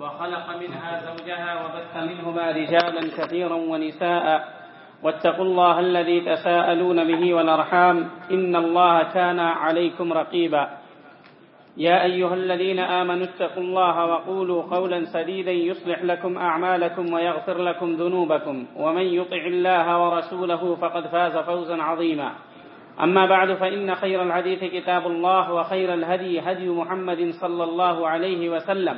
وخلق منها زوجها وبث منهما رجالا كثيرا ونساء. واتقوا الله الذي تساءلون به والأرحام. إن الله كان عليكم رقيبا. يا أيها الذين آمنوا اتقوا الله وقولوا قولا سديدا يصلح لكم أعمالكم ويغفر لكم ذنوبكم. ومن يطع الله ورسوله فقد فاز فوزا عظيما. أما بعد، فإن خير الحديث كتاب الله وخير الهدي هدي محمد صلى الله عليه وسلم.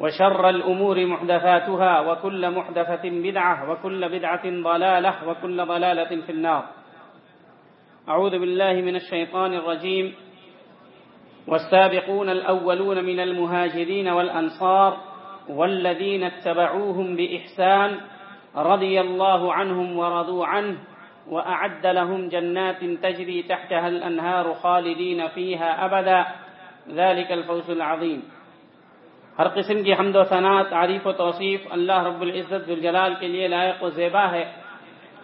وشر الأمور محدثاتها وكل محدثة بدعة وكل بدعة ضلالة وكل ضلالة في النار. أعوذ بالله من الشيطان الرجيم. والسابقون الأولون من المهاجرين والأنصار والذين اتبعوهم بإحسان رضي الله عنهم ورضوا عنه وأعد لهم جنات تجري تحتها الأنهار خالدين فيها أبدا. ذلك الفوز العظيم. ہر قسم کی حمد و ثناء، تعریف و توصیف اللہ رب العزت الجلال کے لیے لائق و زیبا ہے۔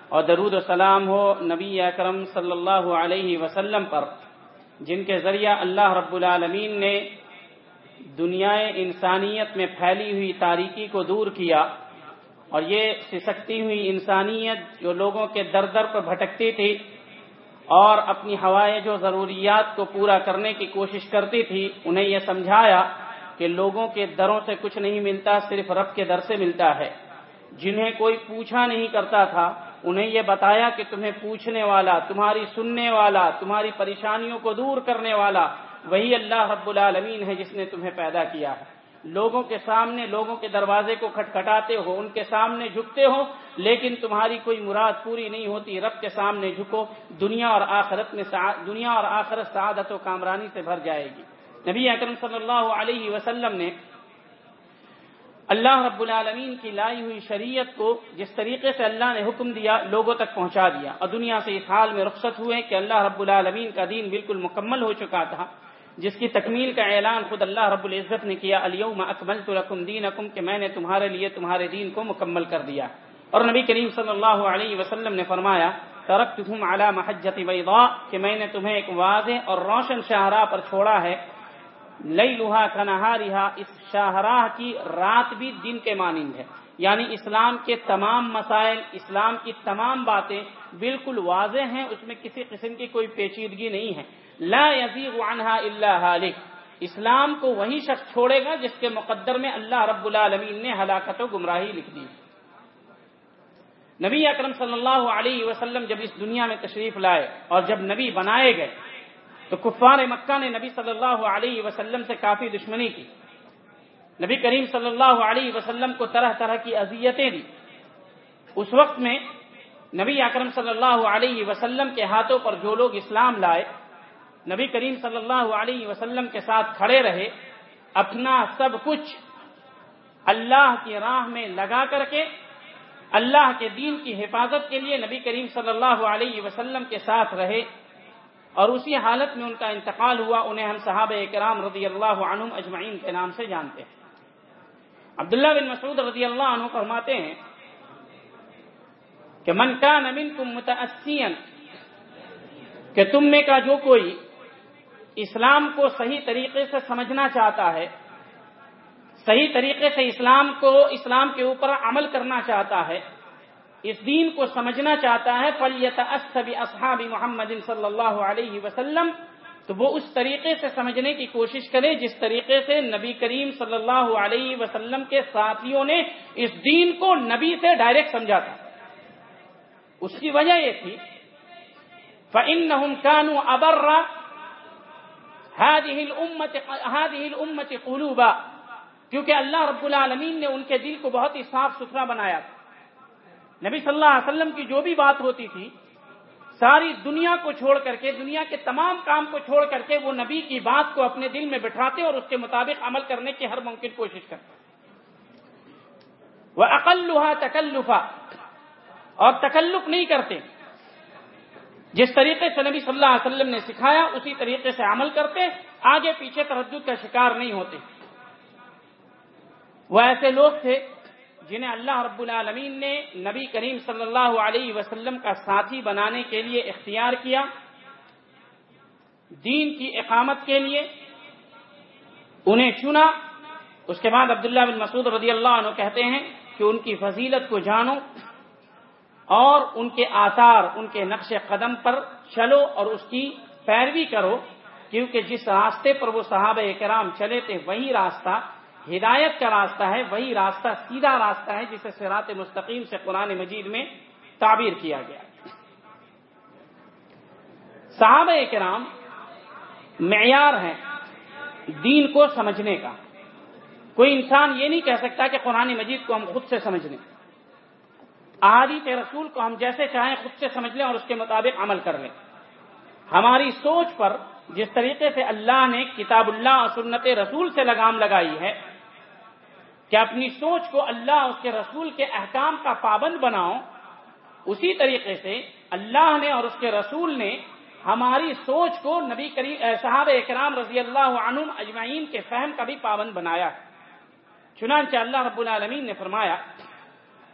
اور درود و سلام ہو نبی اکرم صلی اللہ علیہ وسلم پر، جن کے ذریعہ اللہ رب العالمین نے دنیا انسانیت میں پھیلی ہوئی تاریکی کو دور کیا۔ اور یہ سسکتی ہوئی انسانیت جو لوگوں کے در در پر بھٹکتی تھی اور اپنی ہوائیں جو ضروریات کو پورا کرنے کی کوشش کرتی تھی، انہیں یہ سمجھایا کہ لوگوں کے دروں سے کچھ نہیں ملتا، صرف رب کے در سے ملتا ہے۔ جنہیں کوئی پوچھا نہیں کرتا تھا، انہیں یہ بتایا کہ تمہیں پوچھنے والا، تمہاری سننے والا، تمہاری پریشانیوں کو دور کرنے والا وہی اللہ رب العالمین ہے جس نے تمہیں پیدا کیا ہے۔ لوگوں کے سامنے، لوگوں کے دروازے کو کھٹکھٹاتے ہو، ان کے سامنے جھکتے ہو، لیکن تمہاری کوئی مراد پوری نہیں ہوتی۔ رب کے سامنے جھکو، دنیا اور آخرت میں دنیا اور آخرت سعادت و کامرانی سے بھر جائے گی۔ نبی اکرم صلی اللہ علیہ وسلم نے اللہ رب العالمین کی لائی ہوئی شریعت کو جس طریقے سے اللہ نے حکم دیا، لوگوں تک پہنچا دیا۔ اور دنیا سے اس حال میں رخصت ہوئے کہ اللہ رب العالمین کا دین بالکل مکمل ہو چکا تھا، جس کی تکمیل کا اعلان خود اللہ رب العزت نے کیا الیوم اکملت لکم دینکم، کہ میں نے تمہارے لیے تمہارے دین کو مکمل کر دیا۔ اور نبی کریم صلی اللہ علیہ وسلم نے فرمایا، ترکتہم علی محجت بیضاء، کہ میں نے تمہیں ایک واضح اور روشن شاہراہ پر چھوڑا ہے لئی لوہا کنہا رہا اس شاہراہ کی رات بھی دن کے مانند ہے۔ یعنی اسلام کے تمام مسائل، اسلام کی تمام باتیں بالکل واضح ہیں، اس میں کسی قسم کی کوئی پیچیدگی نہیں ہے۔ لا یزیغ عنہا الا حالک اسلام کو وہی شخص چھوڑے گا جس کے مقدر میں اللہ رب العالمین نے ہلاکت و گمراہی لکھ دی۔ نبی اکرم صلی اللہ علیہ وسلم جب اس دنیا میں تشریف لائے اور جب نبی بنائے گئے تو کفار مکہ نے نبی صلی اللہ علیہ وسلم سے کافی دشمنی کی۔ نبی کریم صلی اللہ علیہ وسلم کو طرح طرح کی اذیتیں دی۔ اس وقت میں نبی اکرم صلی اللہ علیہ وسلم کے ہاتھوں پر جو لوگ اسلام لائے، نبی کریم صلی اللہ علیہ وسلم کے ساتھ کھڑے رہے، اپنا سب کچھ اللہ کی راہ میں لگا کر کے، اللہ کے دین کی حفاظت کے لیے نبی کریم صلی اللہ علیہ وسلم کے ساتھ رہے۔ اور اسی حالت میں ان کا انتقال ہوا، انہیں ہم صحابہ کرام رضی اللہ عنہم اجمعین کے نام سے جانتے ہیں۔ عبداللہ بن مسعود رضی اللہ عنہ فرماتے ہیں کہ من کا نمین تم متأثین کہ تم میں کا جو کوئی اسلام کو صحیح طریقے سے سمجھنا چاہتا ہے، صحیح طریقے سے اسلام کو، اسلام کے اوپر عمل کرنا چاہتا ہے اس دین کو سمجھنا چاہتا ہے فلیت اصحاب محمد صلی اللہ علیہ وسلم، تو وہ اس طریقے سے سمجھنے کی کوشش کرے جس طریقے سے نبی کریم صلی اللہ علیہ وسلم کے ساتھیوں نے اس دین کو نبی سے ڈائریکٹ سمجھا تھا۔ اس کی وجہ یہ تھی، فَإِنَّهُمْ كَانُوا أَبَرَّ هَذِهِ الْأُمَّةِ قُلُوبًا، کیونکہ اللہ رب العالمین نے ان کے دل کو بہت ہی صاف ستھرا بنایا تھا۔ نبی صلی اللہ علیہ وسلم کی جو بھی بات ہوتی تھی، ساری دنیا کو چھوڑ کر کے، دنیا کے تمام کام کو چھوڑ کر کے، وہ نبی کی بات کو اپنے دل میں بٹھاتے اور اس کے مطابق عمل کرنے کی ہر ممکن کوشش کرتے۔ وہ اقلحا تکلفا، اور تکلف نہیں کرتے۔ جس طریقے سے نبی صلی اللہ علیہ وسلم نے سکھایا، اسی طریقے سے عمل کرتے، آگے پیچھے تردد کا شکار نہیں ہوتے۔ وہ ایسے لوگ تھے جنہیں اللہ رب العالمین نے نبی کریم صلی اللہ علیہ وسلم کا ساتھی بنانے کے لیے اختیار کیا، دین کی اقامت کے لیے انہیں چنا۔ اس کے بعد عبداللہ بن مسعود رضی اللہ عنہ کہتے ہیں کہ ان کی فضیلت کو جانو اور ان کے آثار، ان کے نقش قدم پر چلو اور اس کی پیروی کرو، کیونکہ جس راستے پر وہ صحابہ کرام چلے تھے، وہی راستہ ہدایت کا راستہ ہے، وہی راستہ، سیدھا راستہ ہے جسے سرات مستقیم سے قرآن مجید میں تعبیر کیا گیا۔ صحابہ کرام معیار ہیں دین کو سمجھنے کا۔ کوئی انسان یہ نہیں کہہ سکتا کہ قرآن مجید کو ہم خود سے سمجھ لیں۔ احادیث رسول کو ہم جیسے چاہیں خود سے سمجھ لیں اور اس کے مطابق عمل کر لیں۔ ہماری سوچ پر جس طریقے سے اللہ نے کتاب اللہ اور سنت رسول سے لگام لگائی ہے کہ اپنی سوچ کو اللہ اس کے رسول کے احکام کا پابند بناؤ، اسی طریقے سے اللہ نے اور اس کے رسول نے ہماری سوچ کو نبی کریم صحاب اکرام رضی اللہ عنہم اجمعین کے فہم کا بھی پابند بنایا۔ چنانچہ اللہ رب العالمین نے فرمایا،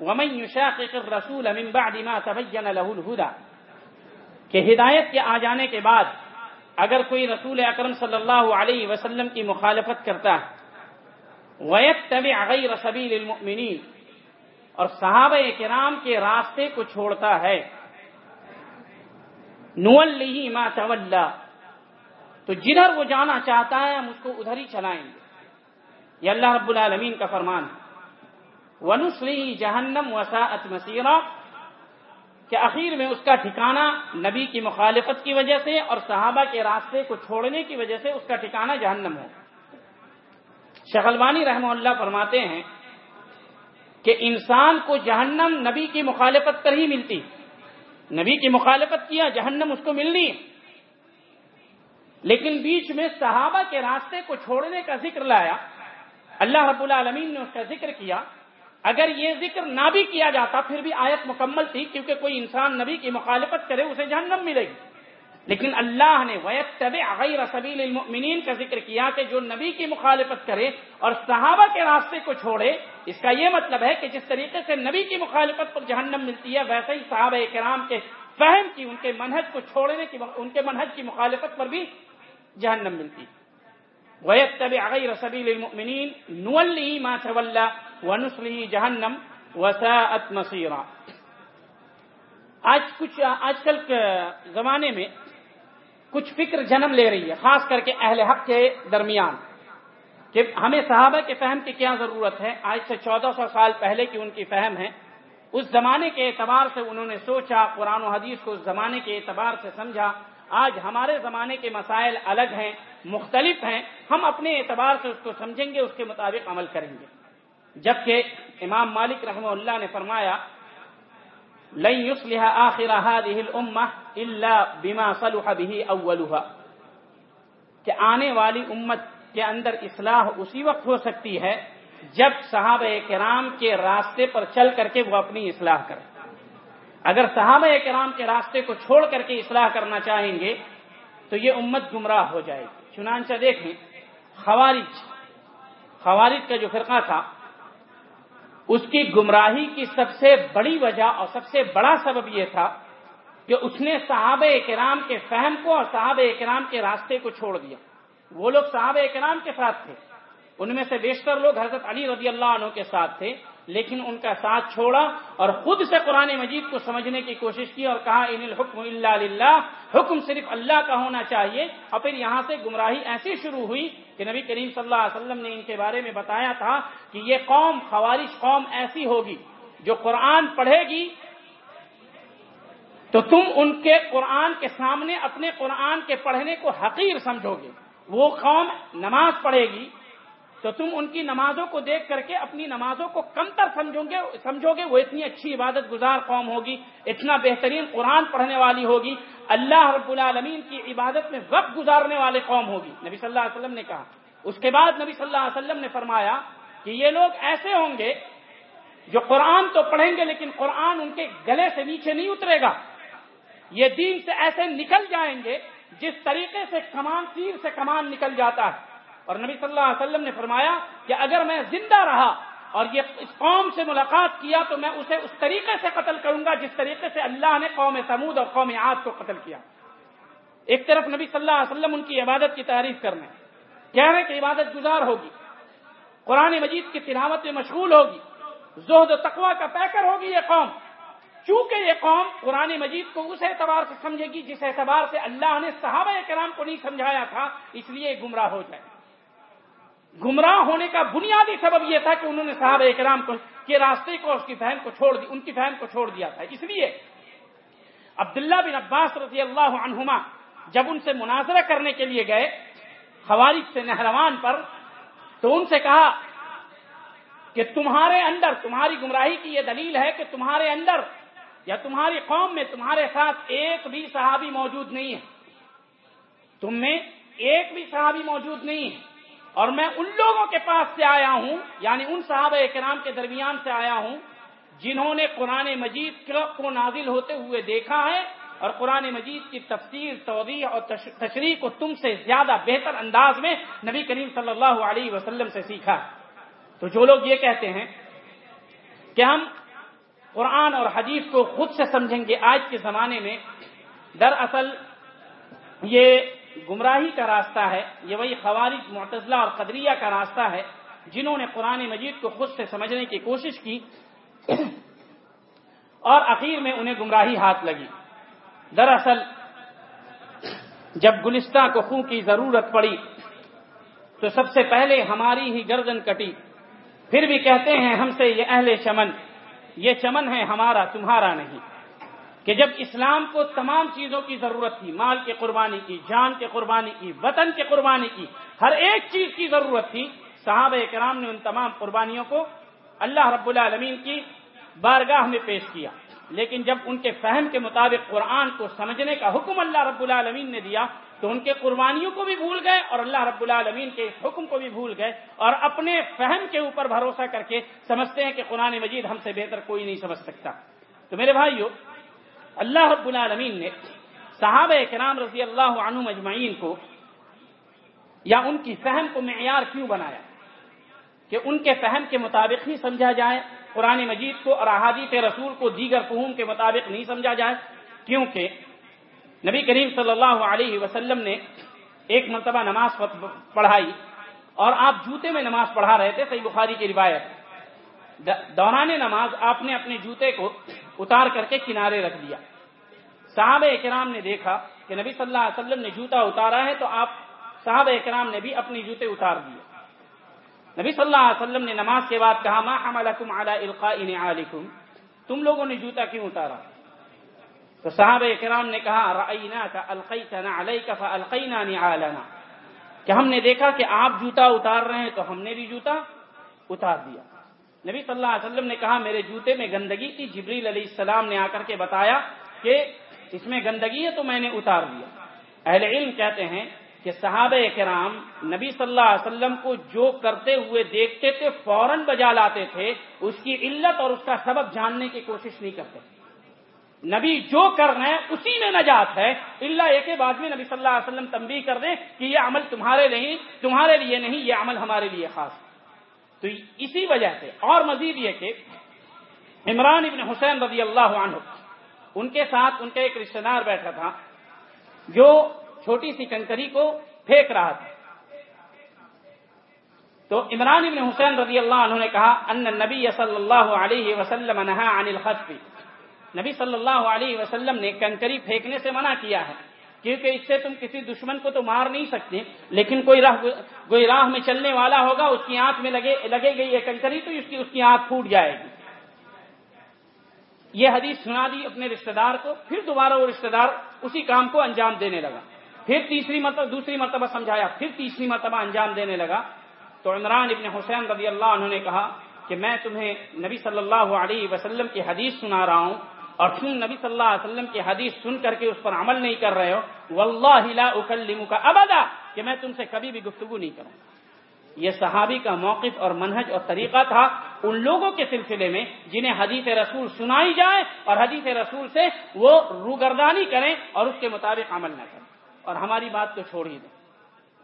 ومن يشاقق الرسول من بعد ما تبين له الهدى۔ کہ ہدایت کے آ جانے کے بعد اگر کوئی رسول اکرم صلی اللہ علیہ وسلم کی مخالفت کرتا ہے وَيَتَّبِعْ غَيْرَ سَبِيلِ الْمُؤْمِنِينَ۔ اور صحابہ کرام کے راستے کو چھوڑتا ہے۔ نولی ما تولا تو جدھر وہ جانا چاہتا ہے، ہم اس کو ادھر ہی چلائیں گے۔ یہ اللہ رب العالمین کا فرمان ہے۔ ونسلی جہنم وساعت مسیرہ کہ اخیر میں اس کا ٹھکانہ نبی کی مخالفت کی وجہ سے اور صحابہ کے راستے کو چھوڑنے کی وجہ سے اس کا ٹھکانہ جہنم ہو۔ شغلوانی رحمہ اللہ فرماتے ہیں کہ انسان کو جہنم نبی کی مخالفت پر ہی ملتی نبی کی مخالفت کیا، جہنم اس کو ملنی لیکن بیچ میں صحابہ کے راستے کو چھوڑنے کا ذکر لایا، اللہ رب العالمین نے اس کا ذکر کیا۔ اگر یہ ذکر نہ بھی کیا جاتا، پھر بھی آیت مکمل تھی، کیونکہ کوئی انسان نبی کی مخالفت کرے، اسے جہنم ملے گی۔ لیکن اللہ نے ویت طب غیر سبیل المؤمنین کا ذکر کیا کہ جو نبی کی مخالفت کرے اور صحابہ کے راستے کو چھوڑے، اس کا یہ مطلب ہے کہ جس طریقے سے نبی کی مخالفت پر جہنم ملتی ہے، ویسے ہی صحابہ کرام کے فہم کی، ان کے منہج کو چھوڑنے کی، ان کے منہج کی مخالفت پر بھی جہنم ملتی۔ ویت غیر سبیل المؤمنین نولی ما تولى ونسلی جہنم وساعت مصیرہ آج کچھ، آج کل کے زمانے میں کچھ فکر جنم لے رہی ہے، خاص کر کے اہل حق کے درمیان، کہ ہمیں صحابہ کے فہم کی کیا ضرورت ہے؟ آج سے چودہ سو سال پہلے کی ان کی فہم ہے۔ اس زمانے کے اعتبار سے انہوں نے سوچا، قرآن و حدیث کو اس زمانے کے اعتبار سے سمجھا۔ آج ہمارے زمانے کے مسائل الگ ہیں، مختلف ہیں۔ ہم اپنے اعتبار سے اس کو سمجھیں گے، اس کے مطابق عمل کریں گے۔ جبکہ امام مالک رحمہ اللہ نے فرمایا لن يصلح آخر هذه الامه الا بما صلح به اولها کہ آنے والی امت کے اندر اصلاح اسی وقت ہو سکتی ہے جب صحابہ کرام کے راستے پر چل کر کے وہ اپنی اصلاح کرے اگر صحابہ کرام کے راستے کو چھوڑ کر کے اصلاح کرنا چاہیں گے تو یہ امت گمراہ ہو جائے گی۔ چنانچہ دیکھیں، خوارج خوارج کا جو فرقہ تھا اس کی گمراہی کی سب سے بڑی وجہ اور سب سے بڑا سبب یہ تھا کہ اس نے صحابہ کرام کے فہم کو اور صحابہ کرام کے راستے کو چھوڑ دیا۔ وہ لوگ صحابہ کرام کے ساتھ تھے۔ ان میں سے بیشتر لوگ حضرت علی رضی اللہ عنہ کے ساتھ تھے۔ لیکن ان کا ساتھ چھوڑا اور خود سے قرآن مجید کو سمجھنے کی کوشش کی اور کہا ان الحکم اللہ للہ، حکم صرف اللہ کا ہونا چاہیے۔ اور پھر یہاں سے گمراہی ایسی شروع ہوئی کہ نبی کریم صلی اللہ علیہ وسلم نے ان کے بارے میں بتایا تھا کہ یہ قوم خوارش قوم ایسی ہوگی جو قرآن پڑھے گی۔ تو تم ان کے قرآن کے سامنے اپنے قرآن کے پڑھنے کو حقیر سمجھو گے۔ وہ قوم نماز پڑھے گی۔ تو تم ان کی نمازوں کو دیکھ کر کے اپنی نمازوں کو کم تر سمجھو گے سمجھو گے، وہ اتنی اچھی عبادت گزار قوم ہوگی، اتنا بہترین قرآن پڑھنے والی ہوگی، اللہ رب العالمین کی عبادت میں وقت گزارنے والے قوم ہوگی۔ نبی صلی اللہ علیہ وسلم نے کہا۔ اس کے بعد نبی صلی اللہ علیہ وسلم نے فرمایا کہ یہ لوگ ایسے ہوں گے جو قرآن تو پڑھیں گے لیکن قرآن ان کے گلے سے نیچے نہیں اترے گا۔ یہ دین سے ایسے نکل جائیں گے جس طریقے سے کمان تیر سے کمان نکل جاتا ہے۔ اور نبی صلی اللہ علیہ وسلم نے فرمایا کہ اگر میں زندہ رہا اور یہ اس قوم سے ملاقات کیا تو میں اسے اس طریقے سے قتل کروں گا جس طریقے سے اللہ نے قوم سمود اور قوم عاد کو قتل کیا۔ ایک طرف نبی صلی اللہ علیہ وسلم ان کی عبادت کی تعریف کرنے کہہ رہے کہ عبادت گزار ہوگی، قرآن مجید کی تلاوت میں مشغول ہوگی، زہد و تقوا کا پیکر ہوگی یہ قوم۔ چونکہ یہ قوم قرآن مجید کو اس اعتبار سے سمجھے گی جس اعتبار سے اللہ نے صحابہ کرام کو نہیں سمجھایا تھا، اس لیے گمراہ ہو جائے۔ گمراہ ہونے کا بنیادی سبب یہ تھا کہ انہوں نے صحابہ کرام کو کے راستے کو اس کی فہم کو چھوڑ دی ان کی فہم کو چھوڑ دیا تھا۔ اس لیے عبداللہ بن عباس رضی اللہ عنہما جب ان سے مناظرہ کرنے کے لیے گئے خوارج سے نہروان پر، تو ان سے کہا کہ تمہارے اندر تمہاری گمراہی کی یہ دلیل ہے کہ تمہارے اندر یا تمہاری قوم میں تمہارے ساتھ ایک بھی صحابی موجود نہیں ہے۔ تم میں ایک بھی صحابی موجود نہیں ہے۔ اور میں ان لوگوں کے پاس سے آیا ہوں یعنی ان صحابہ کرام کے درمیان سے آیا ہوں، جنہوں نے قرآن مجید کو نازل ہوتے ہوئے دیکھا ہے اور قرآن مجید کی تفسیر، توضیح اور تشریح کو تم سے زیادہ بہتر انداز میں نبی کریم صلی اللہ علیہ وسلم سے سیکھا۔ تو جو لوگ یہ کہتے ہیں کہ ہم قرآن اور حدیث کو خود سے سمجھیں گے آج کے زمانے میں، دراصل یہ گمراہی کا راستہ ہے، یہ وہی خوارج، معتزلہ اور قدریہ کا راستہ ہے، جنہوں نے قرآن مجید کو خود سے سمجھنے کی کوشش کی اور اخیر میں انہیں گمراہی ہاتھ لگی۔ دراصل، جب گلستہ کو خوں کی ضرورت پڑی، تو سب سے پہلے ہماری ہی گردن کٹی۔ پھر بھی کہتے ہیں، ہم سے یہ اہل چمن، یہ چمن ہے ہمارا، تمہارا نہیں۔ کہ جب اسلام کو تمام چیزوں کی ضرورت تھی، مال کی قربانی کی، جان کی قربانی کی، وطن کی قربانی کی، ہر ایک چیز کی ضرورت تھی، صحابہ کرام نے ان تمام قربانیوں کو اللہ رب العالمین کی بارگاہ میں پیش کیا۔ لیکن جب ان کے فہم کے مطابق قرآن کو سمجھنے کا حکم اللہ رب العالمین نے دیا، تو ان کے قربانیوں کو بھی بھول گئے اور اللہ رب العالمین کے حکم کو بھی بھول گئے اور اپنے فہم کے اوپر بھروسہ کر کے سمجھتے ہیں کہ قرآن مجید ہم سے بہتر کوئی نہیں سمجھ سکتا۔ تو میرے بھائیو اللہ رب العالمین نے صحابہ کرام رضی اللہ عنہ مجمعین کو یا ان کی فہم کو معیار کیوں بنایا؟ کہ ان کے فہم کے مطابق ہی سمجھا جائے، قرآن مجید کو اور احادیث رسول کو دیگر فہوم کے مطابق نہیں سمجھا جائے، کیونکہ نبی کریم صلی اللہ علیہ وسلم نے ایک مرتبہ نماز پڑھائی اور آپ جوتے میں نماز پڑھا رہے تھے، صحیح بخاری کی روایت۔ دوران نماز آپ نے اپنے جوتے کو اتار کر کے کنارے رکھ دیا۔ صحابہ اکرام نے دیکھا کہ نبی صلی اللہ علیہ وسلم نے جوتا اتارا ہے تو آپ صحابہ اکرام نے بھی اپنی جوتے اتار دیے۔ نبی صلی اللہ علیہ وسلم نے نماز کے بعد کہا، ما حملکم علی القاء نعالکم تم لوگوں نے جوتا کیوں اتارا؟ تو صحابہ کرام نے کہا، رأیناک القیتنا علیک فالقینا نعالنا کہ ہم نے دیکھا کہ آپ جوتا اتار رہے ہیں تو ہم نے بھی جوتا اتار دیا۔ نبی صلی اللہ علیہ وسلم نے کہا، میرے جوتے میں گندگی تھی۔ جبریل علیہ السلام نے آ کر کے بتایا کہ اس میں گندگی ہے تو میں نے اتار دیا۔ اہل علم کہتے ہیں کہ صحابہ کرام نبی صلی اللہ علیہ وسلم کو جو کرتے ہوئے دیکھتے تھے، فوراً بجا لاتے تھے، اس کی علت اور اس کا سبب جاننے کی کوشش نہیں کرتے۔ نبی جو کر رہے ہیں، اسی میں نجات ہے۔ اللہ ایک بعد میں نبی صلی اللہ علیہ وسلم تنبیہ کر دیں کہ یہ عمل تمہارے نہیں، تمہارے لیے نہیں، یہ عمل ہمارے لیے خاص۔ تو اسی وجہ سے اور مزید یہ کہ عمران ابن حسین رضی اللہ عنہ، ان کے ساتھ ان کا ایک رشتہ دار بیٹھا تھا جو چھوٹی سی کنکری کو پھینک رہا تھا۔ تو عمران ابن حسین رضی اللہ عنہ نے کہا، ان نبی صلی اللہ علیہ وسلم عن نبی صلی اللہ علیہ وسلم نے کنکری پھینکنے سے منع کیا ہے۔ کیونکہ اس سے تم کسی دشمن کو تو مار نہیں سکتے، لیکن کوئی راہ کوئی راہ میں چلنے والا ہوگا، اس کی آنکھ میں لگے لگے گئی یہ کنکری، تو اس کی اس کی آنکھ پھوٹ جائے گی۔ یہ حدیث سنا دی اپنے رشتہ دار کو، پھر دوبارہ وہ رشتہ دار اسی کام کو انجام دینے لگا۔ پھر تیسری مرتبہ، دوسری مرتبہ سمجھایا، پھر تیسری مرتبہ انجام دینے لگا۔ تو عمران ابن حسین رضی اللہ عنہ نے کہا کہ میں تمہیں نبی صلی اللہ علیہ وسلم کی حدیث سنا رہا ہوں۔ اور تم نبی صلی اللہ علیہ وسلم کی حدیث سن کر کے اس پر عمل نہیں کر رہے ہو، واللہ لا اکلمک ابدا، کہ میں تم سے کبھی بھی گفتگو نہیں کروں یہ صحابی کا موقف اور منہج اور طریقہ تھا ان لوگوں کے سلسلے میں جنہیں حدیث رسول سنائی جائے اور حدیث رسول سے وہ روگردانی کریں اور اس کے مطابق عمل نہ کریں۔ اور ہماری بات کو چھوڑ ہی دیں۔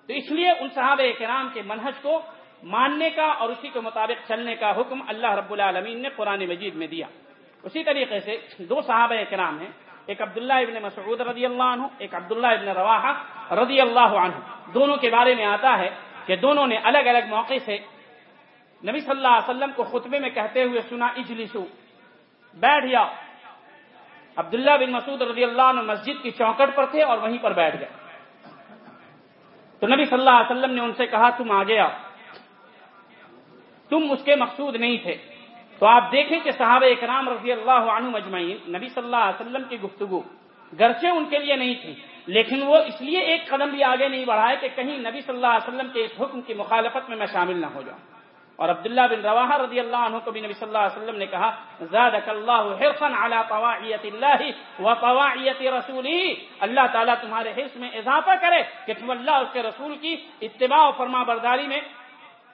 تو اس لیے ان صحابہ کرام کے منہج کو ماننے کا اور اسی کے مطابق چلنے کا حکم اللہ رب العالمین نے قرآن مجید میں دیا۔ اسی طریقے سے دو صحابہ کرام ہیں، ایک عبداللہ ابن مسعود رضی اللہ عنہ، ایک عبداللہ ابن رواحہ رضی اللہ عنہ۔ دونوں کے بارے میں آتا ہے کہ دونوں نے الگ الگ موقع سے نبی صلی اللہ علیہ وسلم کو خطبے میں کہتے ہوئے سنا، اجلسو، بیٹھ جاؤ۔ عبداللہ بن مسعود رضی اللہ عنہ مسجد کی چوکٹ پر تھے اور وہیں پر بیٹھ گئے۔ تو نبی صلی اللہ علیہ وسلم نے ان سے کہا، تم آگے آؤ۔ تم اس کے مقصود نہیں تھے۔ تو آپ دیکھیں کہ صحابہ اکرام رضی اللہ عنہ مجمعین نبی صلی اللہ علیہ وسلم کی گفتگو گرچہ ان کے لیے نہیں تھی، لیکن وہ اس لیے ایک قدم بھی آگے نہیں بڑھائے کہ کہیں نبی صلی اللہ علیہ وسلم کے اس حکم کی مخالفت میں میں شامل نہ ہو جاؤں۔ اور عبداللہ بن روا رضی اللہ عنہ کو بھی نبی صلی اللہ علیہ وسلم نے کہا، زادک اللہ حرفن علی طواعیت اللہ و طواعیت رسولی، اللہ تعالیٰ تمہارے حرص میں اضافہ کرے کہ تم اللہ اس کے رسول کی اتباع و فرما برداری میں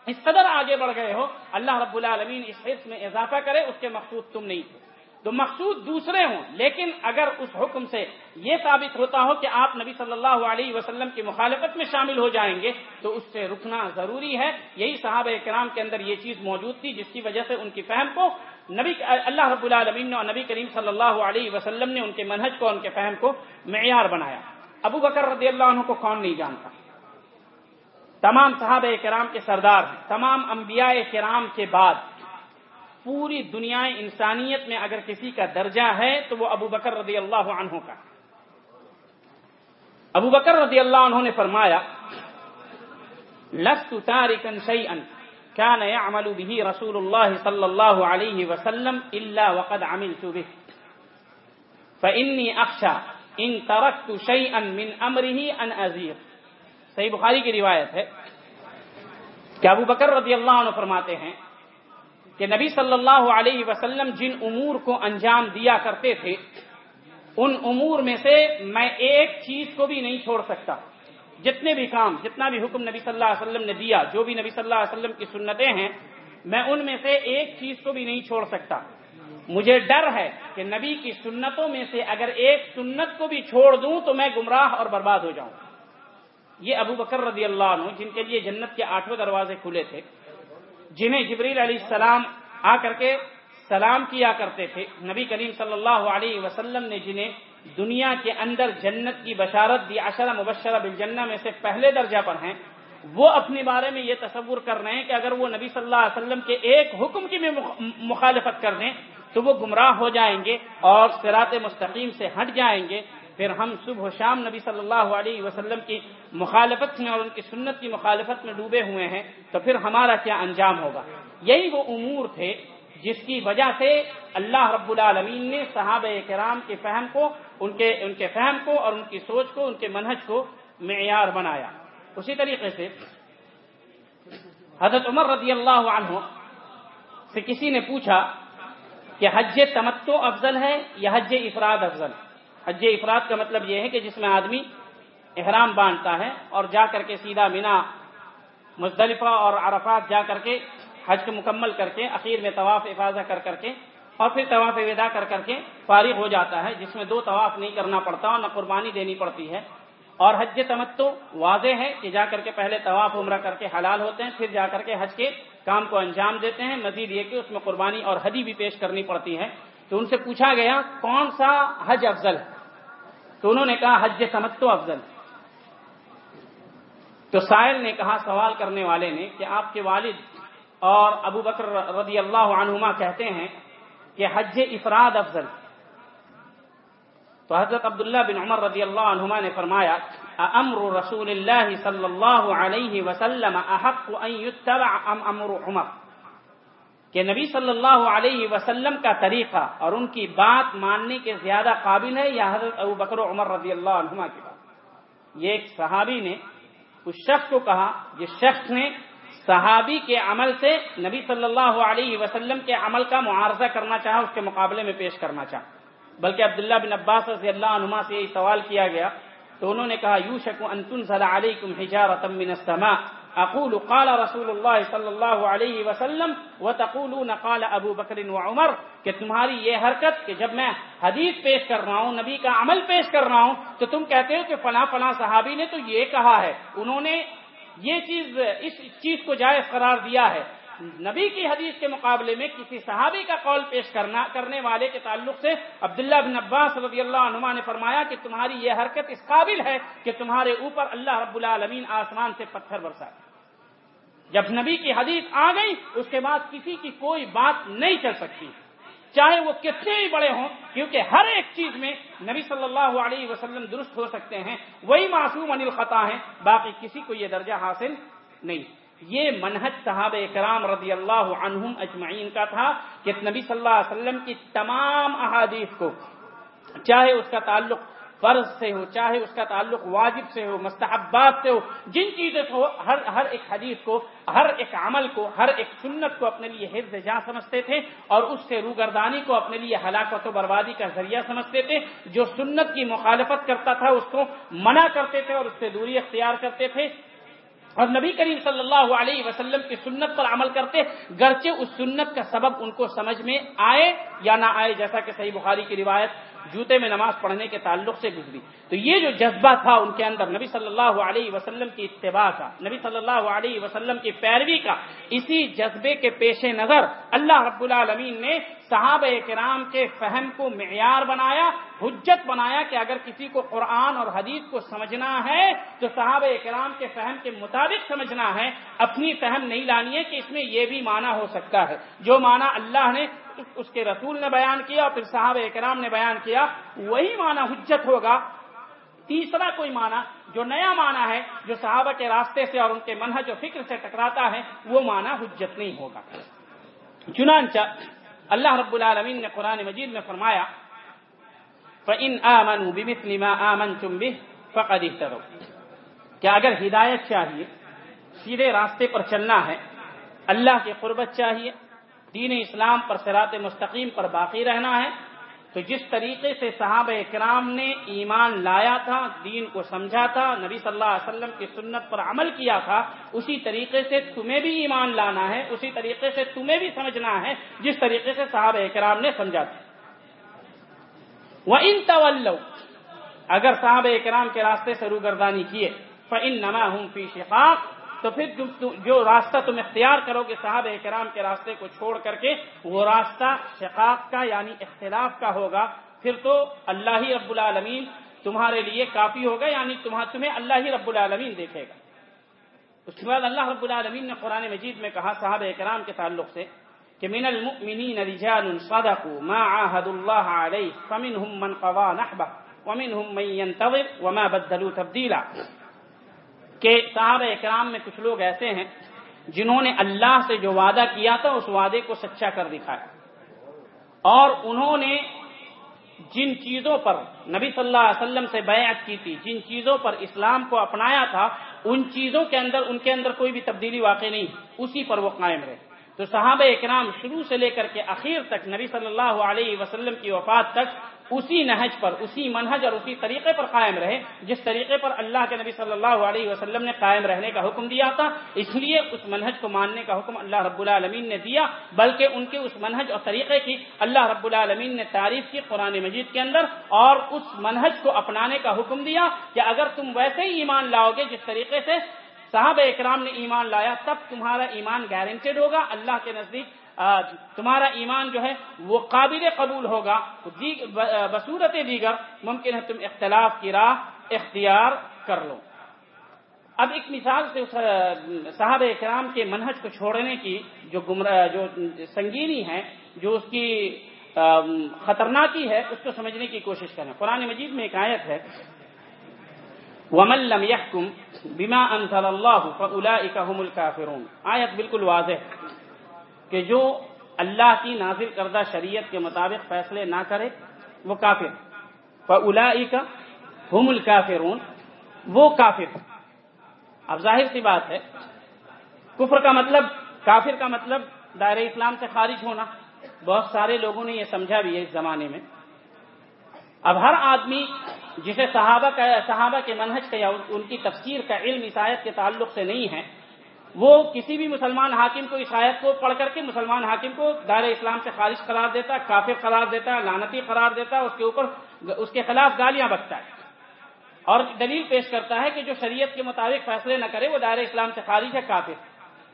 اس قدر آگے بڑھ گئے ہو، اللہ رب العالمین اس حص میں اضافہ کرے، اس کے مقصود تم نہیں تھے تو مقصود دوسرے ہوں، لیکن اگر اس حکم سے یہ ثابت ہوتا ہو کہ آپ نبی صلی اللہ علیہ وسلم کی مخالفت میں شامل ہو جائیں گے، تو اس سے رکنا ضروری ہے۔ یہی صحابہ کرام کے اندر یہ چیز موجود تھی، جس کی وجہ سے ان کی فہم کو نبی اللہ رب العالمین نے اور نبی کریم صلی اللہ علیہ وسلم نے ان کے منہج کو، ان کے فہم کو معیار بنایا۔ ابو بکر رضی اللہ عنہ کو کون نہیں جانتا؟ تمام صحابہ کرام کے سردار ہیں، تمام انبیاء کرام کے بعد۔ پوری دنیا انسانیت میں اگر کسی کا درجہ ہے تو وہ ابو بکر رضی اللہ عنہ کا۔ ابو بکر رضی اللہ عنہ نے فرمایا، لست تارکا شيئا كان يعمل به رسول الله صلى الله عليه وسلم الا وقد عملت به۔ فاني اخشى ان تركت شيئا من امره ان ازيغ صحیح بخاری کی روایت ہے کہ ابو بکر رضی اللہ عنہ فرماتے ہیں کہ نبی صلی اللہ علیہ وسلم جن امور کو انجام دیا کرتے تھے، ان امور میں سے میں ایک چیز کو بھی نہیں چھوڑ سکتا۔ جتنے بھی کام، جتنا بھی حکم نبی صلی اللہ علیہ وسلم نے دیا، جو بھی نبی صلی اللہ علیہ وسلم کی سنتیں ہیں، میں ان میں سے ایک چیز کو بھی نہیں چھوڑ سکتا۔ مجھے ڈر ہے کہ نبی کی سنتوں میں سے اگر ایک سنت کو بھی چھوڑ دوں تو میں گمراہ اور برباد ہو جاؤں۔ یہ ابو بکر رضی اللہ عنہ، جن کے لیے جنت کے آٹھویں دروازے کھلے تھے، جنہیں جبریل علیہ السلام آ کر کے سلام کیا کرتے تھے، نبی کریم صلی اللہ علیہ وسلم نے جنہیں دنیا کے اندر جنت کی بشارت دی اشرا مبشرہ بالجنہ میں سے پہلے درجہ پر ہیں، وہ اپنے بارے میں یہ تصور کر رہے ہیں کہ اگر وہ نبی صلی اللہ علیہ وسلم کے ایک حکم کی بھی مخالفت کر دیں تو وہ گمراہ ہو جائیں گے اور سرات مستقیم سے ہٹ جائیں گے۔ پھر ہم صبح و شام نبی صلی اللہ علیہ وسلم کی مخالفت میں اور ان کی سنت کی مخالفت میں ڈوبے ہوئے ہیں، تو پھر ہمارا کیا انجام ہوگا؟ یہی وہ امور تھے جس کی وجہ سے اللہ رب العالمین نے صحابہ کرام کے فہم کو، ان کے ان کے فہم کو اور ان کی سوچ کو، ان کے منہج کو معیار بنایا۔ اسی طریقے سے حضرت عمر رضی اللہ عنہ سے کسی نے پوچھا کہ حج تمتو افضل ہے یا حج افراد افضل؟ ہے حج افراد کا مطلب یہ ہے کہ جس میں آدمی احرام باندھتا ہے اور جا کر کے سیدھا مینا، مزدلفہ اور عرفات جا کر کے حج کو مکمل کر کے اخیر میں طواف افاظہ کر کر کے اور پھر طواف ودا کر کر کے فارغ ہو جاتا ہے، جس میں دو طواف نہیں کرنا پڑتا اور نہ قربانی دینی پڑتی ہے۔ اور حج تمتو واضح ہے کہ جا کر کے پہلے طواف عمرہ کر کے حلال ہوتے ہیں، پھر جا کر کے حج کے کام کو انجام دیتے ہیں۔ مزید یہ کہ اس میں قربانی اور حدی بھی پیش کرنی پڑتی ہے۔ تو ان سے پوچھا گیا، کون سا حج افضل ہے؟ تو انہوں نے کہا، حج سمت افضل تو سائل نے کہا، سوال کرنے والے نے کہ آپ کے والد اور ابو بکر رضی اللہ عنہما کہتے ہیں کہ حج افراد افضل تو حضرت عبداللہ بن عمر رضی اللہ عنہما نے فرمایا امر رسول اللہ صلی اللہ علیہ وسلم احق ان يتبع ام امر عمر؟ کہ نبی صلی اللہ علیہ وسلم کا طریقہ اور ان کی بات ماننے کے زیادہ قابل ہے یا حضرت ابو بکر و عمر رضی اللہ عنہما کی بات؟ یہ ایک صحابی نے اس شخص کو کہا، جس شخص نے صحابی کے عمل سے نبی صلی اللہ علیہ وسلم کے عمل کا معارضہ کرنا چاہا، اس کے مقابلے میں پیش کرنا چاہا۔ بلکہ عبداللہ بن عباس رضی اللہ عنہما سے یہ سوال کیا گیا تو انہوں نے کہا یو شک انتن صلی علیکم حجارت من السماء۔ اقول قال رسول اللہ صلی اللہ علیہ وسلم و تقولون قال ابو بکر و عمر کہ تمہاری یہ حرکت کہ جب میں حدیث پیش کر رہا ہوں، نبی کا عمل پیش کر رہا ہوں، تو تم کہتے ہو کہ فلاں فلاں صحابی نے تو یہ کہا ہے۔ انہوں نے یہ چیز، اس چیز کو جائز قرار دیا ہے۔ نبی کی حدیث کے مقابلے میں کسی صحابی کا قول پیش کرنا، کرنے والے کے تعلق سے عبداللہ بن عباس رضی اللہ عنہ نے فرمایا کہ تمہاری یہ حرکت اس قابل ہے کہ تمہارے اوپر اللہ رب العالمین آسمان سے پتھر برسا جب نبی کی حدیث آ گئی، اس کے بعد کسی کی کوئی بات نہیں چل سکتی۔ چاہے وہ کتنے ہی بڑے ہوں، کیونکہ ہر ایک چیز میں نبی صلی اللہ علیہ وسلم درست ہو سکتے ہیں، وہی معصوم انل خطا ہیں، باقی کسی کو یہ درجہ حاصل نہیں۔ یہ منہج صحابہ کرام رضی اللہ عنہم اجمعین کا تھا کہ نبی صلی اللہ علیہ وسلم کی تمام احادیث کو، چاہے اس کا تعلق فرض سے ہو، چاہے اس کا تعلق واجب سے ہو، مستحبات سے ہو، جن چیزوں کو ہر ہر ایک حدیث کو، ہر ایک عمل کو، ہر ایک سنت کو اپنے لیے حفظ جاں سمجھتے تھے اور اس سے روگردانی کو اپنے لیے ہلاکت و بربادی کا ذریعہ سمجھتے تھے، جو سنت کی مخالفت کرتا تھا اس کو منع کرتے تھے اور اس سے دوری اختیار کرتے تھے۔ اور نبی کریم صلی اللہ علیہ وسلم کی سنت پر عمل کرتے، گرچہ اس سنت کا سبب ان کو سمجھ میں آئے یا نہ آئے، جیسا کہ صحیح بخاری کی روایت جوتے میں نماز پڑھنے کے تعلق سے گزری۔ تو یہ جو جذبہ تھا ان کے اندر نبی صلی اللہ علیہ وسلم کی اتباع کا، نبی صلی اللہ علیہ وسلم کی پیروی کا، اسی جذبے کے پیش نظر اللہ رب العالمین نے صحابہ کرام کے فہم کو معیار بنایا، حجت بنایا کہ اگر کسی کو قرآن اور حدیث کو سمجھنا ہے تو صحابہ کرام کے فہم کے مطابق سمجھنا ہے۔ اپنی فہم نہیں لانی ہے کہ اس میں یہ بھی معنی ہو سکتا ہے۔ جو معنی اللہ نے اس کے رسول نے بیان کیا اور پھر صحابہ کرام نے بیان کیا، وہی معنی حجت ہوگا۔ تیسرا کوئی معنی جو نیا معنی ہے، جو صحابہ کے راستے سے اور ان کے منہج و فکر سے ٹکراتا ہے، وہ معنی حجت نہیں ہوگا۔ چنانچہ اللہ رب العالمین نے قرآن مجید میں فرمایا، فَإِنْ آمَنُوا بِمِثْلِ مَا آمَنْتُمْ بِهِ فَقَدْ اِهْتَدَوْا۔ کہ اگر ہدایت چاہیے، سیدھے راستے پر چلنا ہے، اللہ کی قربت چاہیے دین اسلام پر سرات مستقیم پر باقی رہنا ہے۔ تو جس طریقے سے صحابہ اکرام نے ایمان لایا تھا، دین کو سمجھا تھا، نبی صلی اللہ علیہ وسلم کی سنت پر عمل کیا تھا، اسی طریقے سے تمہیں بھی ایمان لانا ہے، اسی طریقے سے تمہیں بھی سمجھنا ہے، جس طریقے سے صحابہ اکرام نے سمجھا تھا۔ وہ ان طول اگر صحابہ اکرام کے راستے سے روگردانی کیے فن نما ہوں فی شقاق تو پھر جو راستہ تم اختیار کرو گے صاحب کرام کے راستے کو چھوڑ کر کے، وہ راستہ شقاق کا یعنی اختلاف کا ہوگا۔ پھر تو اللہ ہی رب العالمین تمہارے لیے کافی ہوگا یعنی تمہیں اللہ ہی رب العالمین دیکھے گا۔ اس کے بعد اللہ رب العالمین نے قرآن مجید میں کہا صاحب کرام کے تعلق سے کہ من المؤمنین رجال صدقوا ما عاهد الله عليه فمنهم من قضى نحبه، ومنهم من ينتظر وما بدلوا تبديلا کہ صحابہ اکرام میں کچھ لوگ ایسے ہیں جنہوں نے اللہ سے جو وعدہ کیا تھا اس وعدے کو سچا کر دکھایا اور انہوں نے جن چیزوں پر نبی صلی اللہ علیہ وسلم سے بیعت کی تھی، جن چیزوں پر اسلام کو اپنایا تھا، ان چیزوں کے اندر، ان کے اندر کوئی بھی تبدیلی واقع نہیں، اسی پر وہ قائم رہے۔ تو صحابہ اکرام شروع سے لے کر کے اخیر تک نبی صلی اللہ علیہ وسلم کی وفات تک اسی نہج پر، اسی منہج اور اسی طریقے پر قائم رہے، جس طریقے پر اللہ کے نبی صلی اللہ علیہ وسلم نے قائم رہنے کا حکم دیا تھا، اس لیے اس منہج کو ماننے کا حکم اللہ رب العالمین نے دیا، بلکہ ان کے اس منہج اور طریقے کی اللہ رب العالمین نے تعریف کی قرآن مجید کے اندر، اور اس منہج کو اپنانے کا حکم دیا کہ اگر تم ویسے ہی ایمان لاؤ گے جس طریقے سے صاحب اکرام نے ایمان لایا، تب تمہارا ایمان گارنٹیڈ ہوگا، اللہ کے نزدیک تمہارا ایمان جو ہے وہ قابل قبول ہوگا بصورت دیگر ممکن ہے تم اختلاف کی راہ اختیار کر لو۔ اب ایک مثال سے صاحب اکرام کے منہج کو چھوڑنے کی جو گمراہ جو سنگینی ہے، جو اس کی خطرناکی ہے، اس کو سمجھنے کی کوشش کریں۔ قرآن مجید میں ایک آیت ہے، ومن لم يحكم بما انزل الله فاولئك هم الكافرون۔ آیت بالکل واضح کہ جو اللہ کی نازل کردہ شریعت کے مطابق فیصلے نہ کرے، وہ کافر۔ فلا کا الکافرون وہ کافر۔ اب ظاہر سی بات ہے، کفر کا مطلب کافر کا مطلب دائر اسلام سے خارج ہونا۔ بہت سارے لوگوں نے یہ سمجھا بھی ہے اس زمانے میں۔ اب ہر آدمی جسے صحابہ کا، صحابہ کے منہج کا یا ان کی تفسیر کا علم عیسائیت کے تعلق سے نہیں ہے وہ کسی بھی مسلمان حاکم کو اس آیت کو پڑھ کر کے مسلمان حاکم کو دائر اسلام سے خارج قرار دیتا ہے کافر قرار دیتا لانتی قرار دیتا ہے اس کے اوپر اس کے خلاف گالیاں بکتا ہے۔ اور دلیل پیش کرتا ہے کہ جو شریعت کے مطابق فیصلے نہ کرے، وہ دائر اسلام سے خارج ہے، کافر۔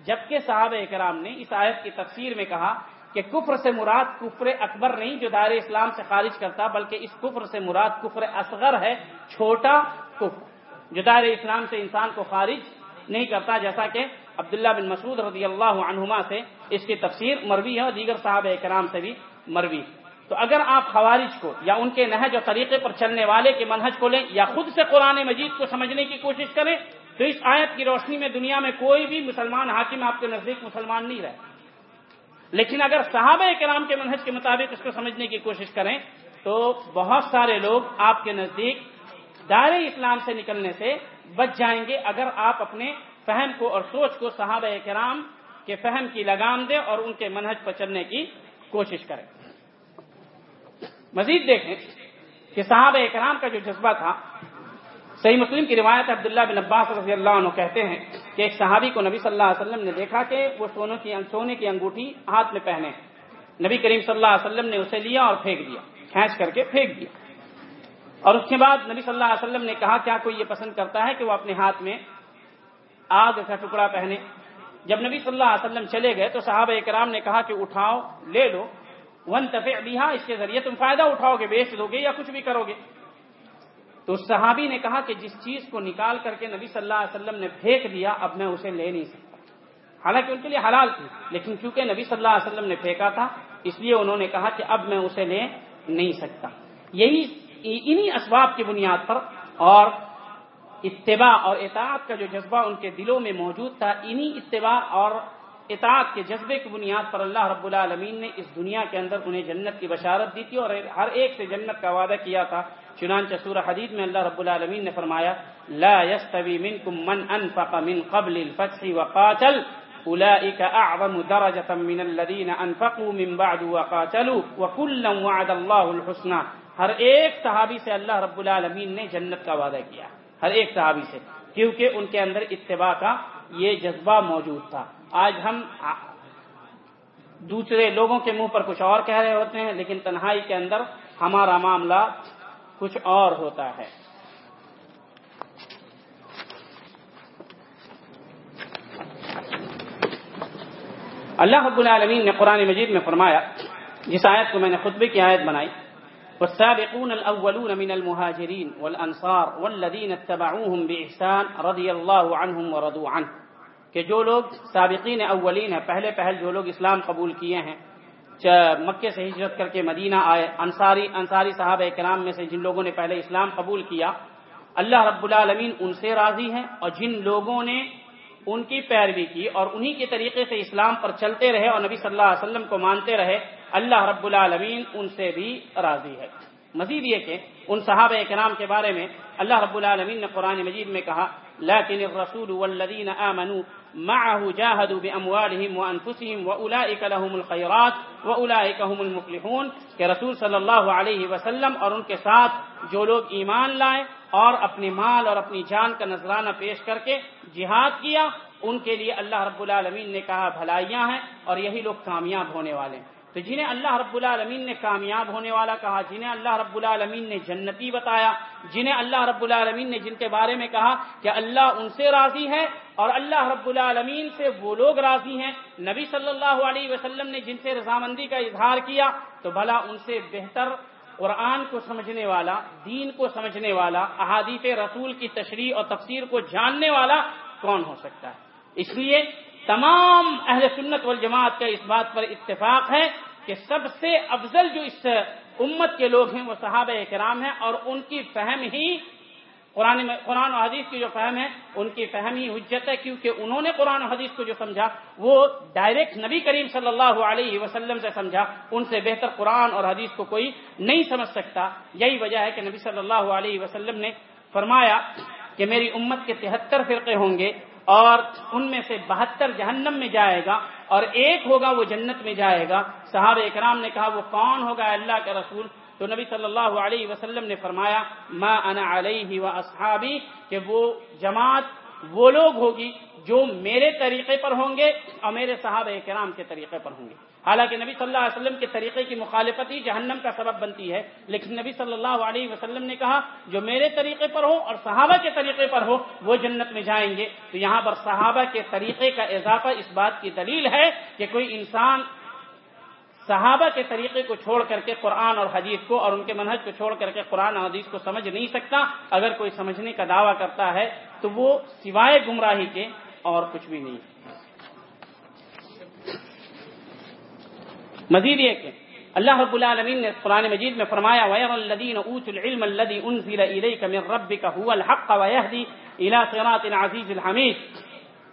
جبکہ صحابہ اکرام نے اس آیت کی تفسیر میں کہا کہ کفر سے مراد کفر اکبر نہیں جو دائر اسلام سے خارج کرتا، بلکہ اس کفر سے مراد کفر اصغر ہے، چھوٹا کفر، جو دائر اسلام سے انسان کو خارج نہیں کرتا، جیسا کہ عبداللہ بن مسعود رضی اللہ عنہما سے اس کی تفسیر مروی ہے اور دیگر صحابہ کرام سے بھی مروی۔ تو اگر آپ خوارج کو یا ان کے نہج اور طریقے پر چلنے والے کے منہج کو لیں یا خود سے قرآن مجید کو سمجھنے کی کوشش کریں، تو اس آیت کی روشنی میں دنیا میں کوئی بھی مسلمان حاکم آپ کے نزدیک مسلمان نہیں رہے۔ لیکن اگر صحابہ کرام کے منہج کے مطابق اس کو سمجھنے کی کوشش کریں، تو بہت سارے لوگ آپ کے نزدیک دائر اسلام سے نکلنے سے بچ جائیں گے اگر آپ اپنے فہم کو اور سوچ کو صحابہ کرام کے فہم کی لگام دیں اور ان کے منہج پر چلنے کی کوشش کریں مزید دیکھیں کہ صحابہ کرام کا جو جذبہ تھا، صحیح مسلم کی روایت عبداللہ بن عباس رضی اللہ عنہ کہتے ہیں کہ ایک صحابی کو نبی صلی اللہ علیہ وسلم نے دیکھا کہ وہ سونے کی سونے کی انگوٹھی ہاتھ میں پہنے نبی کریم صلی اللہ علیہ وسلم نے اسے لیا اور پھینک دیا، کھینچ کر کے پھینک دیا۔ اور اس کے بعد نبی صلی اللہ علیہ وسلم نے کہا، کیا کوئی یہ پسند کرتا ہے کہ وہ اپنے ہاتھ میں آگ کا ٹکڑا پہنے۔ جب نبی صلی اللہ علیہ وسلم چلے گئے تو صحابہ کرام نے کہا کہ اٹھاؤ، لے لو۔ ون تفع بیہا اس کے ذریعے تم فائدہ اٹھاؤ گے، بیچ دو گے یا کچھ بھی کرو گے۔ تو صحابی نے کہا کہ جس چیز کو نکال کر کے نبی صلی اللہ علیہ وسلم نے پھینک دیا، اب میں اسے لے نہیں سکتا۔ حالانکہ ان کے لیے حلال تھی، لیکن چونکہ نبی صلی اللہ علیہ وسلم نے پھینکا تھا، اس لیے انہوں نے کہا کہ اب میں اسے لے نہیں سکتا۔ یہی، انہی اسباب کی بنیاد پر اور اتباع اور اطاعت کا جو جذبہ ان کے دلوں میں موجود تھا، انہی اتباع اور اطاعت کے جذبے کی بنیاد پر اللہ رب العالمین نے اس دنیا کے اندر انہیں جنت کی بشارت دی تھی اور ہر ایک سے جنت کا وعدہ کیا تھا۔ چنانچہ سورہ حدید میں اللہ رب العالمین نے فرمایا، لا يستوي منكم من انفق من قبل الفتح وقاتل اولئك اعظم درجة من الذين انفقوا من بعد وقاتلوا وكلا وعد الله الحسنى۔ ہر ایک صحابی سے اللہ رب العالمین نے جنت کا وعدہ کیا۔ ہر ایک صحابی سے، کیونکہ ان کے اندر اتباع کا یہ جذبہ موجود تھا۔ آج ہم دوسرے لوگوں کے منہ پر کچھ اور کہہ رہے ہوتے ہیں، لیکن تنہائی کے اندر ہمارا معاملہ کچھ اور ہوتا ہے۔ اللہ رب العالمین نے قرآن مجید میں فرمایا، جس آیت کو میں نے خطبے کی آیت بنائی والسابقون الأولون من المهاجرين والأنصار والذين اتبعوهم بإحسان رضي الله عنهم ورضوا عنه. کہ جو لوگ سابقین اولین ہیں، پہلے پہل جو لوگ اسلام قبول کیے ہیں مکے سے ہجرت کر کے مدینہ آئے، انصاری انصاری صاحب کرام میں سے جن لوگوں نے پہلے اسلام قبول کیا، اللہ رب العالمین ان سے راضی ہیں اور جن لوگوں نے ان کی پیروی کی اور انہی کے طریقے سے اسلام پر چلتے رہے اور نبی صلی اللہ علیہ وسلم کو مانتے رہے اللہ رب العالمین ان سے بھی راضی ہے۔ مزید یہ کہ ان صحابہ کرام کے بارے میں اللہ رب العالمین نے قرآن مجید میں کہا لكن الرسول والذين آمنوا معه جاهدوا بأموالهم وأنفسهم وأولئك لهم الخيرات وأولئك هم المفلحون کہ رسول صلی اللہ علیہ وسلم اور ان کے ساتھ جو لوگ ایمان لائے اور اپنے مال اور اپنی جان کا نذرانہ پیش کر کے جہاد کیا، ان کے لیے اللہ رب العالمین نے کہا، بھلائیاں ہیں اور یہی لوگ کامیاب ہونے والے ہیں۔ تو جنہیں اللہ رب العالمین نے کامیاب ہونے والا کہا، جنہیں اللہ رب العالمین نے جنتی بتایا، جنہیں اللہ رب العالمین نے جن کے بارے میں کہا کہ اللہ ان سے راضی ہے اور اللہ رب العالمین سے وہ لوگ راضی ہیں۔ نبی صلی اللہ علیہ وسلم نے جن سے رضامندی کا اظہار کیا تو بھلا ان سے بہتر قرآن کو سمجھنے والا، دین کو سمجھنے والا، احادیث رسول کی تشریح اور تفسیر کو جاننے والا کون ہو سکتا ہے؟ اس لیے تمام اہل سنت والجماعت کا اس بات پر اتفاق ہے کہ سب سے افضل جو اس امت کے لوگ ہیں وہ صحابہ کرام ہیں اور ان کی فہم ہی قرآن میں قرآن و حدیث کی جو فہم ہے، ان کی فہم ہی حجت ہے، کیونکہ انہوں نے قرآن و حدیث کو جو سمجھا، وہ ڈائریکٹ نبی کریم صلی اللہ علیہ وسلم سے سمجھا۔ ان سے بہتر قرآن اور حدیث کو کوئی نہیں سمجھ سکتا۔ یہی وجہ ہے کہ نبی صلی اللہ علیہ وسلم نے فرمایا کہ میری امت کے تہتر فرقے ہوں گے۔ اور ان میں سے بہتر جہنم میں جائے گا اور ایک ہوگا وہ جنت میں جائے گا۔ صحابہ اکرام نے کہا، وہ کون ہوگا اللہ کے رسول؟ تو نبی صلی اللہ علیہ وسلم نے فرمایا، ما انا علیہ و اصحابی کہ وہ جماعت وہ لوگ ہوگی جو میرے طریقے پر ہوں گے اور میرے صحابہ کرام کے طریقے پر ہوں گے۔ حالانکہ نبی صلی اللہ علیہ وسلم کے طریقے کی مخالفت ہی جہنم کا سبب بنتی ہے۔ لیکن نبی صلی اللہ علیہ وسلم نے کہا، جو میرے طریقے پر ہو اور صحابہ کے طریقے پر ہو، وہ جنت میں جائیں گے۔ تو یہاں پر صحابہ کے طریقے کا اضافہ اس بات کی دلیل ہے کہ کوئی انسان صحابہ کے طریقے کو چھوڑ کر کے قرآن اور حدیث کو اور ان کے منہج کو چھوڑ کر کے قرآن اور حدیث کو سمجھ نہیں سکتا، اگر کوئی سمجھنے کا دعویٰ کرتا ہے تو وہ سوائے گمراہی کے اور کچھ بھی نہیں۔ مزید یہ کہ اللہ رب العالمین نے قرآن مجید میں فرمایا، وَيَرَ الَّذِينَ أُوتُوا الْعِلْمَ الَّذِي أُنزِلَ إِلَيْكَ مِن رَبِّكَ هُوَ الْحَقَّ وَيَهْدِي إِلَى الْعَزِيزِ الْحَمِيدِ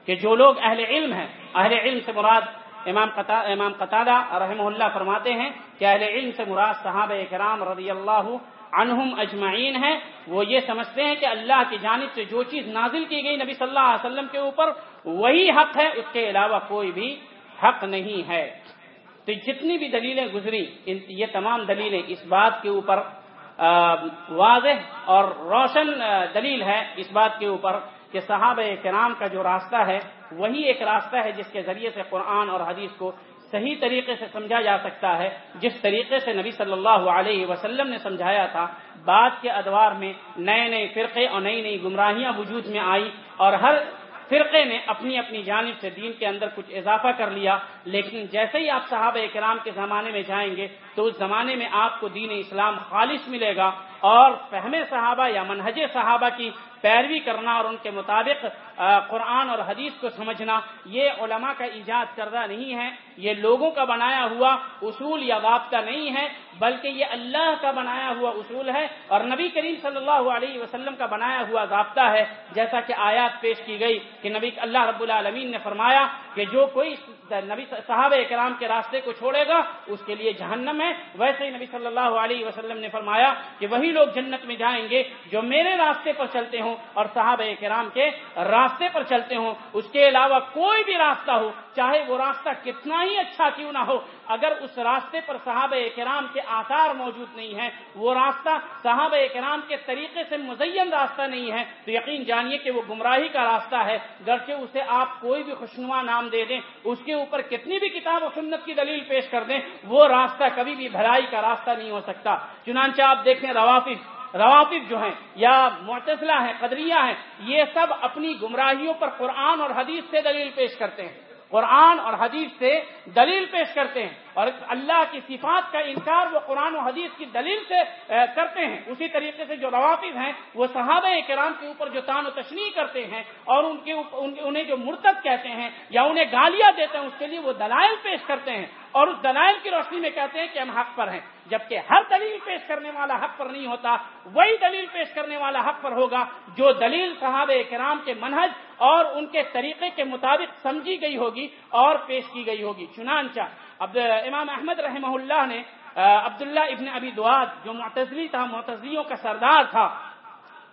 کہ جو لوگ اہل علم ہیں، اہل علم سے مراد امام قطع، امام قطادہ رحمہ اللہ فرماتے ہیں کہ اہل علم سے مراد صحابہ کرام رضی اللہ عنہم اجمعین ہیں۔ وہ یہ سمجھتے ہیں کہ اللہ کی جانب سے جو چیز نازل کی گئی نبی صلی اللہ علیہ وسلم کے اوپر، وہی حق ہے، اس کے علاوہ کوئی بھی حق نہیں ہے۔ تو جتنی بھی دلیلیں گزری یہ تمام دلیلیں اس بات کے اوپر واضح اور روشن دلیل ہے۔ اس بات کے اوپر کہ صحابہ کرام کا جو راستہ ہے، وہی ایک راستہ ہے جس کے ذریعے سے قرآن اور حدیث کو صحیح طریقے سے سمجھا جا سکتا ہے۔ جس طریقے سے نبی صلی اللہ علیہ وسلم نے سمجھایا تھا، بعد کے ادوار میں نئے نئے فرقے اور نئی نئی گمراہیاں وجود میں آئی اور ہر فرقے نے اپنی اپنی جانب سے دین کے اندر کچھ اضافہ کر لیا۔ لیکن جیسے ہی آپ صحابہ کرام کے زمانے میں جائیں گے، تو اس زمانے میں آپ کو دین اسلام خالص ملے گا اور فہم صحابہ یا منہج صحابہ کی پیروی کرنا اور ان کے مطابق قرآن اور حدیث کو سمجھنا، یہ علماء کا ایجاد کردہ نہیں ہے، یہ لوگوں کا بنایا ہوا اصول یا ضابطہ نہیں ہے، بلکہ یہ اللہ کا بنایا ہوا اصول ہے اور نبی کریم صلی اللہ علیہ وسلم کا بنایا ہوا ضابطہ ہے، جیسا کہ آیات پیش کی گئی کہ نبی، اللہ رب العالمین نے فرمایا کہ جو کوئی نبی صحابہ کرام کے راستے کو چھوڑے گا، اس کے لیے جہنم ہے۔ ویسے ہی نبی صلی اللہ علیہ وسلم نے فرمایا کہ وہی لوگ جنت میں جائیں گے جو میرے راستے پر چلتے ہوں اور صحابہ کرام کے راستے پر چلتے ہوں۔ اس کے علاوہ کوئی بھی راستہ ہو، چاہے وہ راستہ کتنا ہی اچھا کیوں نہ ہو، اگر اس راستے پر صحابہ کرام کے آثار موجود نہیں ہیں، وہ راستہ صحابہ کرام کے طریقے سے مزین راستہ نہیں ہے۔ تو یقین جانیے کہ وہ گمراہی کا راستہ ہے، گرچہ اسے آپ کوئی بھی خوشنما نام دے دیں، اس کے اوپر کتنی بھی کتاب و سنت کی دلیل پیش کر دیں، وہ راستہ کبھی بھی بھلائی کا راستہ نہیں ہو سکتا۔ چنانچہ آپ دیکھیں روافظ روافظ جو ہیں، یا معتزلہ ہیں، قدریہ ہیں، یہ سب اپنی گمراہیوں پر قرآن اور حدیث سے دلیل پیش کرتے ہیں۔ قرآن اور حدیث سے دلیل پیش کرتے ہیں اور اللہ کی صفات کا انکار وہ قرآن و حدیث کی دلیل سے کرتے ہیں۔ اسی طریقے سے جو روافظ ہیں، وہ صحابہ کرام کے اوپر جو تان و تشنی کرتے ہیں اور ان کے انہیں جو مرتب کہتے ہیں یا انہیں گالیاں دیتے ہیں، اس کے لیے وہ دلائل پیش کرتے ہیں۔ اور اس دلائل کی روشنی میں کہتے ہیں کہ ہم حق پر ہیں۔ جبکہ ہر دلیل پیش کرنے والا حق پر نہیں ہوتا، وہی دلیل پیش کرنے والا حق پر ہوگا جو دلیل صحابہ کرام کے منہج اور ان کے طریقے کے مطابق سمجھی گئی ہوگی اور پیش کی گئی ہوگی۔ چنانچہ اب امام احمد رحمہ اللہ نے عبداللہ ابن ابی دعاد جو معتزلی تھا، معتزلیوں کا سردار تھا،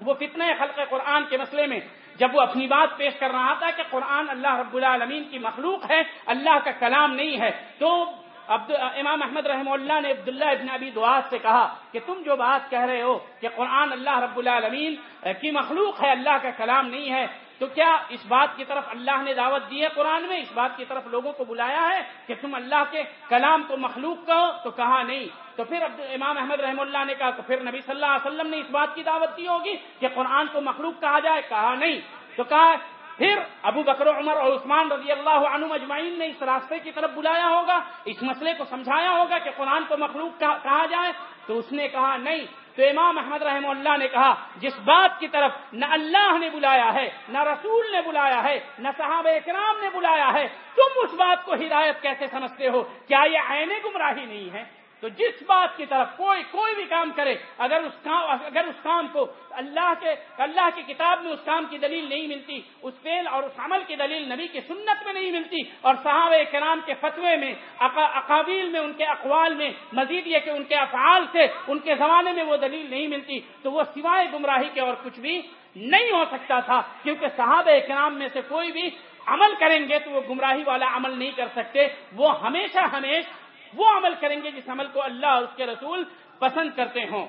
وہ فتنہ خلق قرآن کے مسئلے میں جب وہ اپنی بات پیش کر رہا تھا کہ قرآن اللہ رب العالمین کی مخلوق ہے، اللہ کا کلام نہیں ہے، تو امام احمد رحمہ اللہ نے عبداللہ ابن ابی دعاد سے کہا کہ تم جو بات کہہ رہے ہو کہ قرآن اللہ رب العالمین کی مخلوق ہے، اللہ کا کلام نہیں ہے، تو کیا اس بات کی طرف اللہ نے دعوت دی ہے قرآن میں؟ اس بات کی طرف لوگوں کو بلایا ہے کہ تم اللہ کے کلام کو مخلوق کہو؟ تو کہا نہیں۔ تو پھر امام احمد رحم اللہ نے کہا، تو پھر نبی صلی اللہ علیہ وسلم نے اس بات کی دعوت دی ہوگی کہ قرآن کو مخلوق کہا جائے، کہا نہیں۔ تو کہا، پھر ابو بکر عمر اور عثمان رضی اللہ عنہ مجمعین نے اس راستے کی طرف بلایا ہوگا، اس مسئلے کو سمجھایا ہوگا کہ قرآن کو مخلوق کہا جائے۔ تو اس نے کہا، نہیں۔ تو امام احمد رحم اللہ نے کہا، جس بات کی طرف نہ اللہ نے بلایا ہے، نہ رسول نے بلایا ہے، نہ صحابہ اکرام نے بلایا ہے، تم اس بات کو ہدایت کیسے سمجھتے ہو؟ کیا یہ عین گمراہی نہیں ہے؟ تو جس بات کی طرف کوئی کوئی بھی کام کرے، اگر اس کام اگر اس کام کو اللہ کے اللہ کی کتاب میں اس کام کی دلیل نہیں ملتی، اس فیل اور اس عمل کی دلیل نبی کی سنت میں نہیں ملتی، اور صحابہ کرام کے فتوے میں اقابیل میں، ان کے اقوال میں، مزید یہ کہ ان کے افعال سے، ان کے زمانے میں وہ دلیل نہیں ملتی، تو وہ سوائے گمراہی کے اور کچھ بھی نہیں ہو سکتا تھا، کیونکہ صحابہ کرام میں سے کوئی بھی عمل کریں گے تو وہ گمراہی والا عمل نہیں کر سکتے، وہ ہمیشہ ہمیشہ وہ عمل کریں گے جس عمل کو اللہ اور اس کے رسول پسند کرتے ہوں۔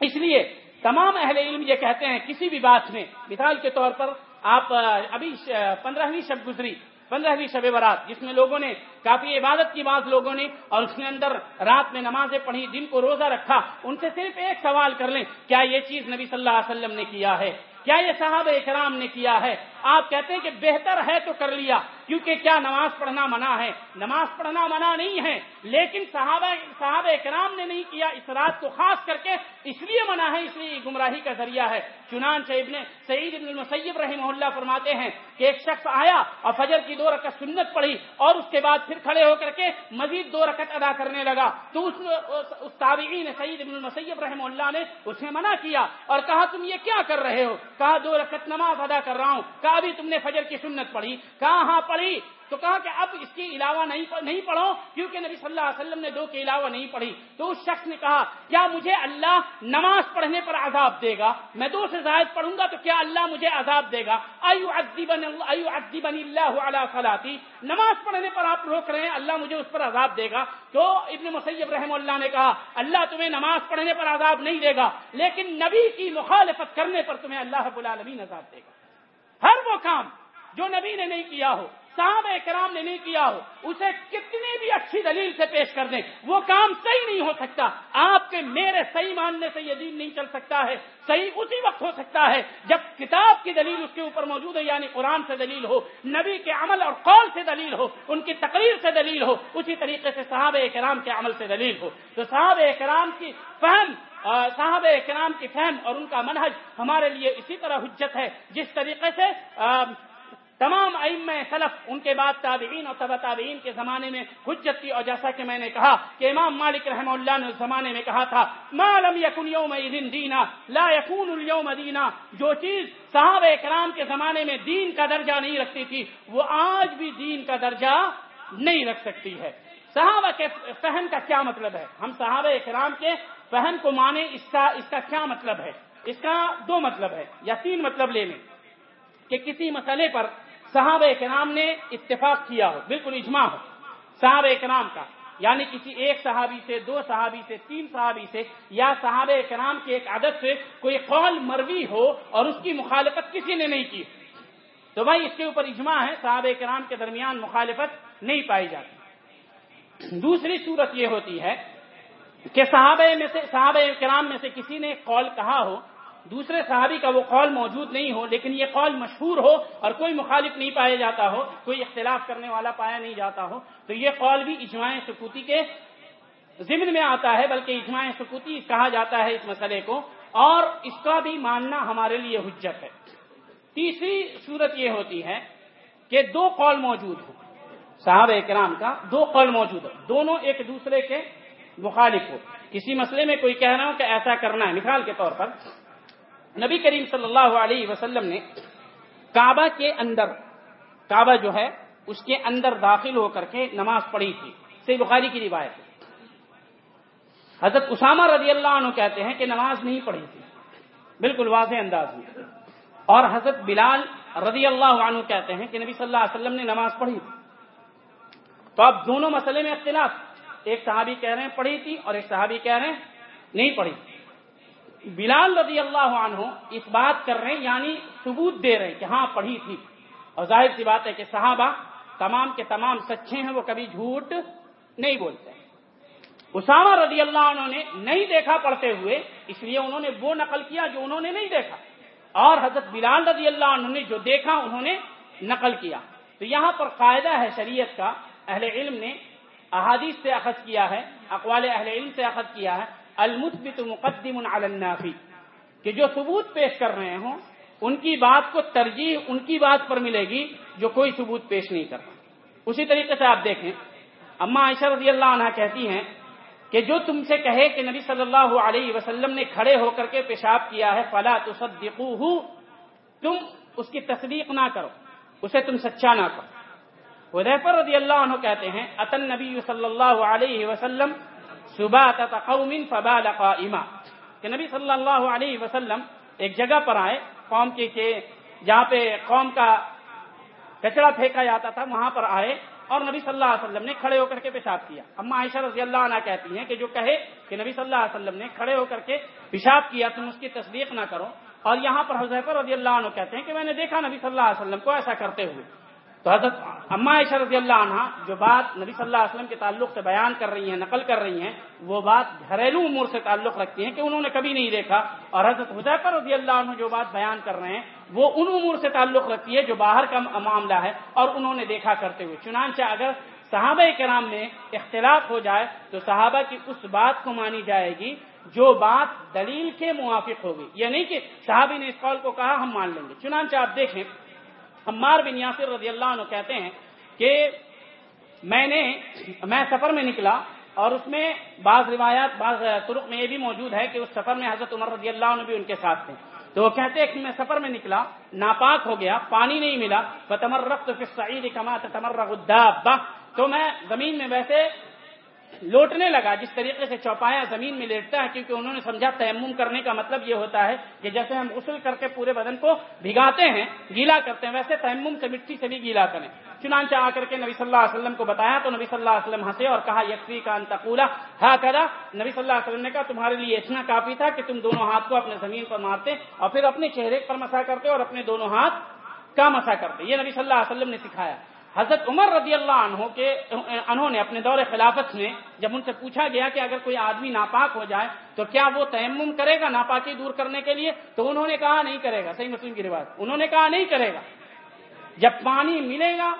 اس لیے تمام اہل علم یہ کہتے ہیں، کسی بھی بات میں، مثال کے طور پر آپ ابھی پندرہویں شب گزری، پندرہویں شب برات جس میں لوگوں نے، کافی عبادت کی بات لوگوں نے، اور اس کے اندر رات میں نمازیں پڑھی، دن کو روزہ رکھا، ان سے صرف ایک سوال کر لیں، کیا یہ چیز نبی صلی اللہ علیہ وسلم نے کیا ہے؟ کیا یہ صحابہ اکرام نے کیا ہے؟ آپ کہتے ہیں کہ بہتر ہے تو کر لیا۔ کیونکہ کیا نماز پڑھنا منع ہے؟ نماز پڑھنا منع نہیں ہے، لیکن صحابہ صحابہ کرام نے نہیں کیا، اس رات کو خاص کر کے اس لیے منع ہے، اس لیے گمراہی کا ذریعہ ہے۔ چنان ابن سعید ابن المسیب رحمہ اللہ فرماتے ہیں کہ ایک شخص آیا اور فجر کی دو رکعت سنت پڑھی اور اس کے بعد پھر کھڑے ہو کر کے مزید دو رکعت ادا کرنے لگا۔ تو اس اس تابعین سعید ابن المسیب رحمہ اللہ نے اسے منع کیا اور کہا، تم یہ کیا کر رہے ہو؟ کہا، دو رکعت نماز ادا کر رہا ہوں۔ کہا، ابھی تم نے فجر کی سنت پڑھی۔ کہا ہاں پڑھی پڑھی تو کہا کہ اب اس کے علاوہ نہیں پڑھو، کیونکہ نبی صلی اللہ علیہ وسلم نے دو کے علاوہ نہیں پڑھی۔ تو اس شخص نے کہا کیا مجھے اللہ نماز پڑھنے پر عذاب دے گا، میں دو سے زائد پڑھوں گا تو کیا اللہ مجھے عذاب دے گا؟ اللہ علیہ نماز پڑھنے پر آپ روک رہے ہیں، اللہ مجھے اس پر عذاب دے گا۔ تو ابن مسیب رحم اللہ نے کہا، اللہ تمہیں نماز پڑھنے پر عذاب نہیں دے گا، لیکن نبی کی مخالفت کرنے پر تمہیں اللہ رب العالمین عذاب دے گا۔ ہر وہ کام جو نبی نے نہیں کیا ہو صحابہ کرام نے نہیں کیا ہو، اسے کتنی بھی اچھی دلیل سے پیش کر دیں، وہ کام صحیح نہیں ہو سکتا۔ آپ کے میرے صحیح ماننے سے یہ دین نہیں چل سکتا ہے، صحیح اسی وقت ہو سکتا ہے جب کتاب کی دلیل اس کے اوپر موجود ہے یعنی قرآن سے دلیل ہو، نبی کے عمل اور قول سے دلیل ہو، ان کی تقریر سے دلیل ہو، اسی طریقے سے صحابہ کرام کے عمل سے دلیل ہو۔ تو صحابہ کرام کی فہم صاحب کرام کی فہم اور ان کا منہج ہمارے لیے اسی طرح حجت ہے، جس طریقے سے تمام ام سلف، ان کے بعد تابعین اور طب تابعین کے زمانے میں حجت کی اور جیسا کہ میں نے کہا کہ امام مالک رحمہ اللہ نے اس زمانے میں کہا تھا مالم یقن یوم دینا لا یقون اليوم دینا جو چیز صحابہ کرام کے زمانے میں دین کا درجہ نہیں رکھتی تھی، وہ آج بھی دین کا درجہ نہیں رکھ سکتی ہے۔ صحابہ کے فہم کا کیا مطلب ہے؟ ہم صحابہ کرام کے فہم کو مانے اس کا اس کا کیا مطلب ہے؟ اس کا دو مطلب ہے، یا تین مطلب لے لیں کہ کسی مسئلے پر صحابہ کرام نے اتفاق کیا ہو، بالکل اجماع ہو۔ صحابہ کرام کا یعنی کسی ایک صحابی سے، دو صحابی سے، تین صحابی سے، یا صحابہ کرام کے ایک عدد سے کوئی قول مروی ہو اور اس کی مخالفت کسی نے نہیں کی۔ تو بھائی، اس کے اوپر اجماع ہے، صحابہ کرام کے درمیان مخالفت نہیں پائی جاتی۔ دوسری صورت یہ ہوتی ہے کہ صحابہ میں سے، صحابہ کرام میں سے کسی نے قول کہا ہو دوسرے صحابی کا وہ قول موجود نہیں ہو، لیکن یہ قول مشہور ہو اور کوئی مخالف نہیں پایا جاتا ہو، کوئی اختلاف کرنے والا پایا نہیں جاتا ہو، تو یہ قول بھی اجماع سکوتی کے ضمن میں آتا ہے، بلکہ اجماع سکوتی کہا جاتا ہے اس مسئلے کو۔ اور اس کا بھی ماننا ہمارے لیے حجت ہے۔ تیسری صورت یہ ہوتی ہے کہ دو قول موجود ہو۔ صاحب اکرام کا دو قول موجود ہو۔ دونوں ایک دوسرے کے مخالف ہو۔ کسی مسئلے میں کوئی کہہ رہا ہو کہ ایسا کرنا ہے، مثال کے طور پر نبی کریم صلی اللہ علیہ وسلم نے کعبہ کے اندر، کعبہ جو ہے، اس کے اندر داخل ہو کر کے نماز پڑھی تھی۔ سی بخاری کی روایت حضرت اسامہ رضی اللہ عنہ کہتے ہیں کہ نماز نہیں پڑھی تھی۔ بالکل واضح انداز میں۔ اور حضرت بلال رضی اللہ عنہ کہتے ہیں کہ نبی صلی اللہ علیہ وسلم نے نماز پڑھی تھی۔ تو اب دونوں مسئلے میں اختلاف۔ ایک صحابی کہہ رہے ہیں پڑھی تھی اور ایک صحابی کہہ رہے ہیں نہیں پڑھی۔ تھی بلال رضی اللہ عنہ اس بات کر رہے ہیں یعنی ثبوت دے رہے ہیں کہ ہاں پڑھی تھی۔ اور ظاہر سی بات ہے کہ صحابہ تمام کے تمام سچے ہیں، وہ کبھی جھوٹ نہیں بولتے اسامہ رضی اللہ عنہ نے نہیں دیکھا پڑھتے ہوئے، اس لیے انہوں نے وہ نقل کیا جو انہوں نے نہیں دیکھا۔ اور حضرت بلال رضی اللہ عنہ نے جو دیکھا، انہوں نے نقل کیا۔ تو یہاں پر قاعدہ ہے شریعت کا۔ اہل علم نے احادیث سے اخذ کیا ہے، اقوال اہل علم سے اخذ کیا ہے۔ المثبت مقدم على النافی، کہ جو ثبوت پیش کر رہے ہوں، ان کی بات کو ترجیح، ان کی بات پر ملے گی جو کوئی ثبوت پیش نہیں کرتا اسی طریقے سے آپ دیکھیں، اما عائشہ رضی اللہ عنہ کہتی ہیں کہ جو تم سے کہے کہ نبی صلی اللہ علیہ وسلم نے کھڑے ہو کر کے پیشاب کیا ہے، فلا تصدقوه تم اس کی تصدیق نہ کرو، اسے تم سچا نہ کرو حذیفہ رضی اللہ عنہ کہتے ہیں، اتن نبی صلی اللہ علیہ وسلم صبح قوم فبال قائما۔ کہ نبی صلی اللہ علیہ وسلم ایک جگہ پر آئے، قوم کے جہاں پہ قوم کا کچرا پھینکا جاتا تھا، وہاں پر آئے اور نبی صلی اللہ علیہ وسلم نے کھڑے ہو کر کے پیشاب کیا۔ اما عائشہ رضی اللہ عنہ کہتی ہیں کہ جو کہے کہ نبی صلی اللہ علیہ وسلم نے کھڑے ہو کر کے پیشاب کیا، تم اس کی تصدیق نہ کرو۔ اور یہاں پر حضیفہ رضی اللہ عنہ کہتے ہیں کہ میں نے دیکھا نبی صلی اللہ علیہ وسلم کو ایسا کرتے ہوئے۔ تو حضرت اما عائشہ رضی اللہ عنہ جو بات نبی صلی اللہ علیہ وسلم کے تعلق سے بیان کر رہی ہیں، نقل کر رہی ہیں، وہ بات گھریلو امور سے تعلق رکھتی ہیں کہ انہوں نے کبھی نہیں دیکھا۔ اور حضرت حضیفہ رضی اللہ عنہ جو بات بیان کر رہے ہیں، وہ ان امور سے تعلق رکھتی ہے جو باہر کا معاملہ ہے اور انہوں نے دیکھا کرتے ہوئے۔ چنانچہ اگر صحابہ کرام میں اختلاف ہو جائے تو صحابہ کی اس بات کو مانی جائے گی جو بات دلیل کے موافق ہوگی۔ یہ نہیں کہ صحابی نے اس قول کو کہا، ہم مان لیں گے۔ چنانچہ آپ دیکھیں عمار بن یاسر رضی اللہ عنہ کہتے ہیں کہ میں نے میں سفر میں نکلا اور اس میں بعض روایات، بعض ترک میں یہ بھی موجود ہے کہ اس سفر میں حضرت عمر رضی اللہ عنہ بھی ان کے ساتھ تھے۔ تو وہ کہتے ہیں کہ میں سفر میں نکلا، ناپاک ہو گیا، پانی نہیں ملا۔ فتمر رخت سعید کما تمر تو میں زمین میں ویسے لوٹنے لگا، جس طریقے سے چوپایا زمین میں لیٹتا ہے، کیونکہ انہوں نے سمجھا تیمم کرنے کا مطلب یہ ہوتا ہے کہ جیسے ہم غسل کر کے پورے بدن کو بھگاتے ہیں، گیلا کرتے ہیں، ویسے تیمم سے مٹی سے بھی گیلا کریں۔ چنانچہ آ کر کے نبی صلی اللہ علیہ وسلم کو بتایا تو نبی صلی اللہ علیہ وسلم ہنسے اور کہا، یکفی کا انتقولہ ہا کرا نبی صلی اللہ علیہ وسلم نے کہا، تمہارے لیے اتنا کافی تھا کہ تم دونوں ہاتھ کو اپنے زمین پر مارتے اور پھر اپنے چہرے پر مسا کرتے اور اپنے دونوں ہاتھ کا مسا کرتے۔ یہ نبی صلی اللہ علیہ وسلم نے سکھایا۔ حضرت عمر رضی اللہ عنہ کے، انہوں نے اپنے دور خلافت میں جب ان سے پوچھا گیا کہ اگر کوئی آدمی ناپاک ہو جائے تو کیا وہ تیمم کرے گا ناپاکی دور کرنے کے لیے؟ تو انہوں نے کہا نہیں کرے گا، صحیح مسلم کی روایت۔ انہوں نے کہا نہیں کرے گا۔ جب پانی ملے گا،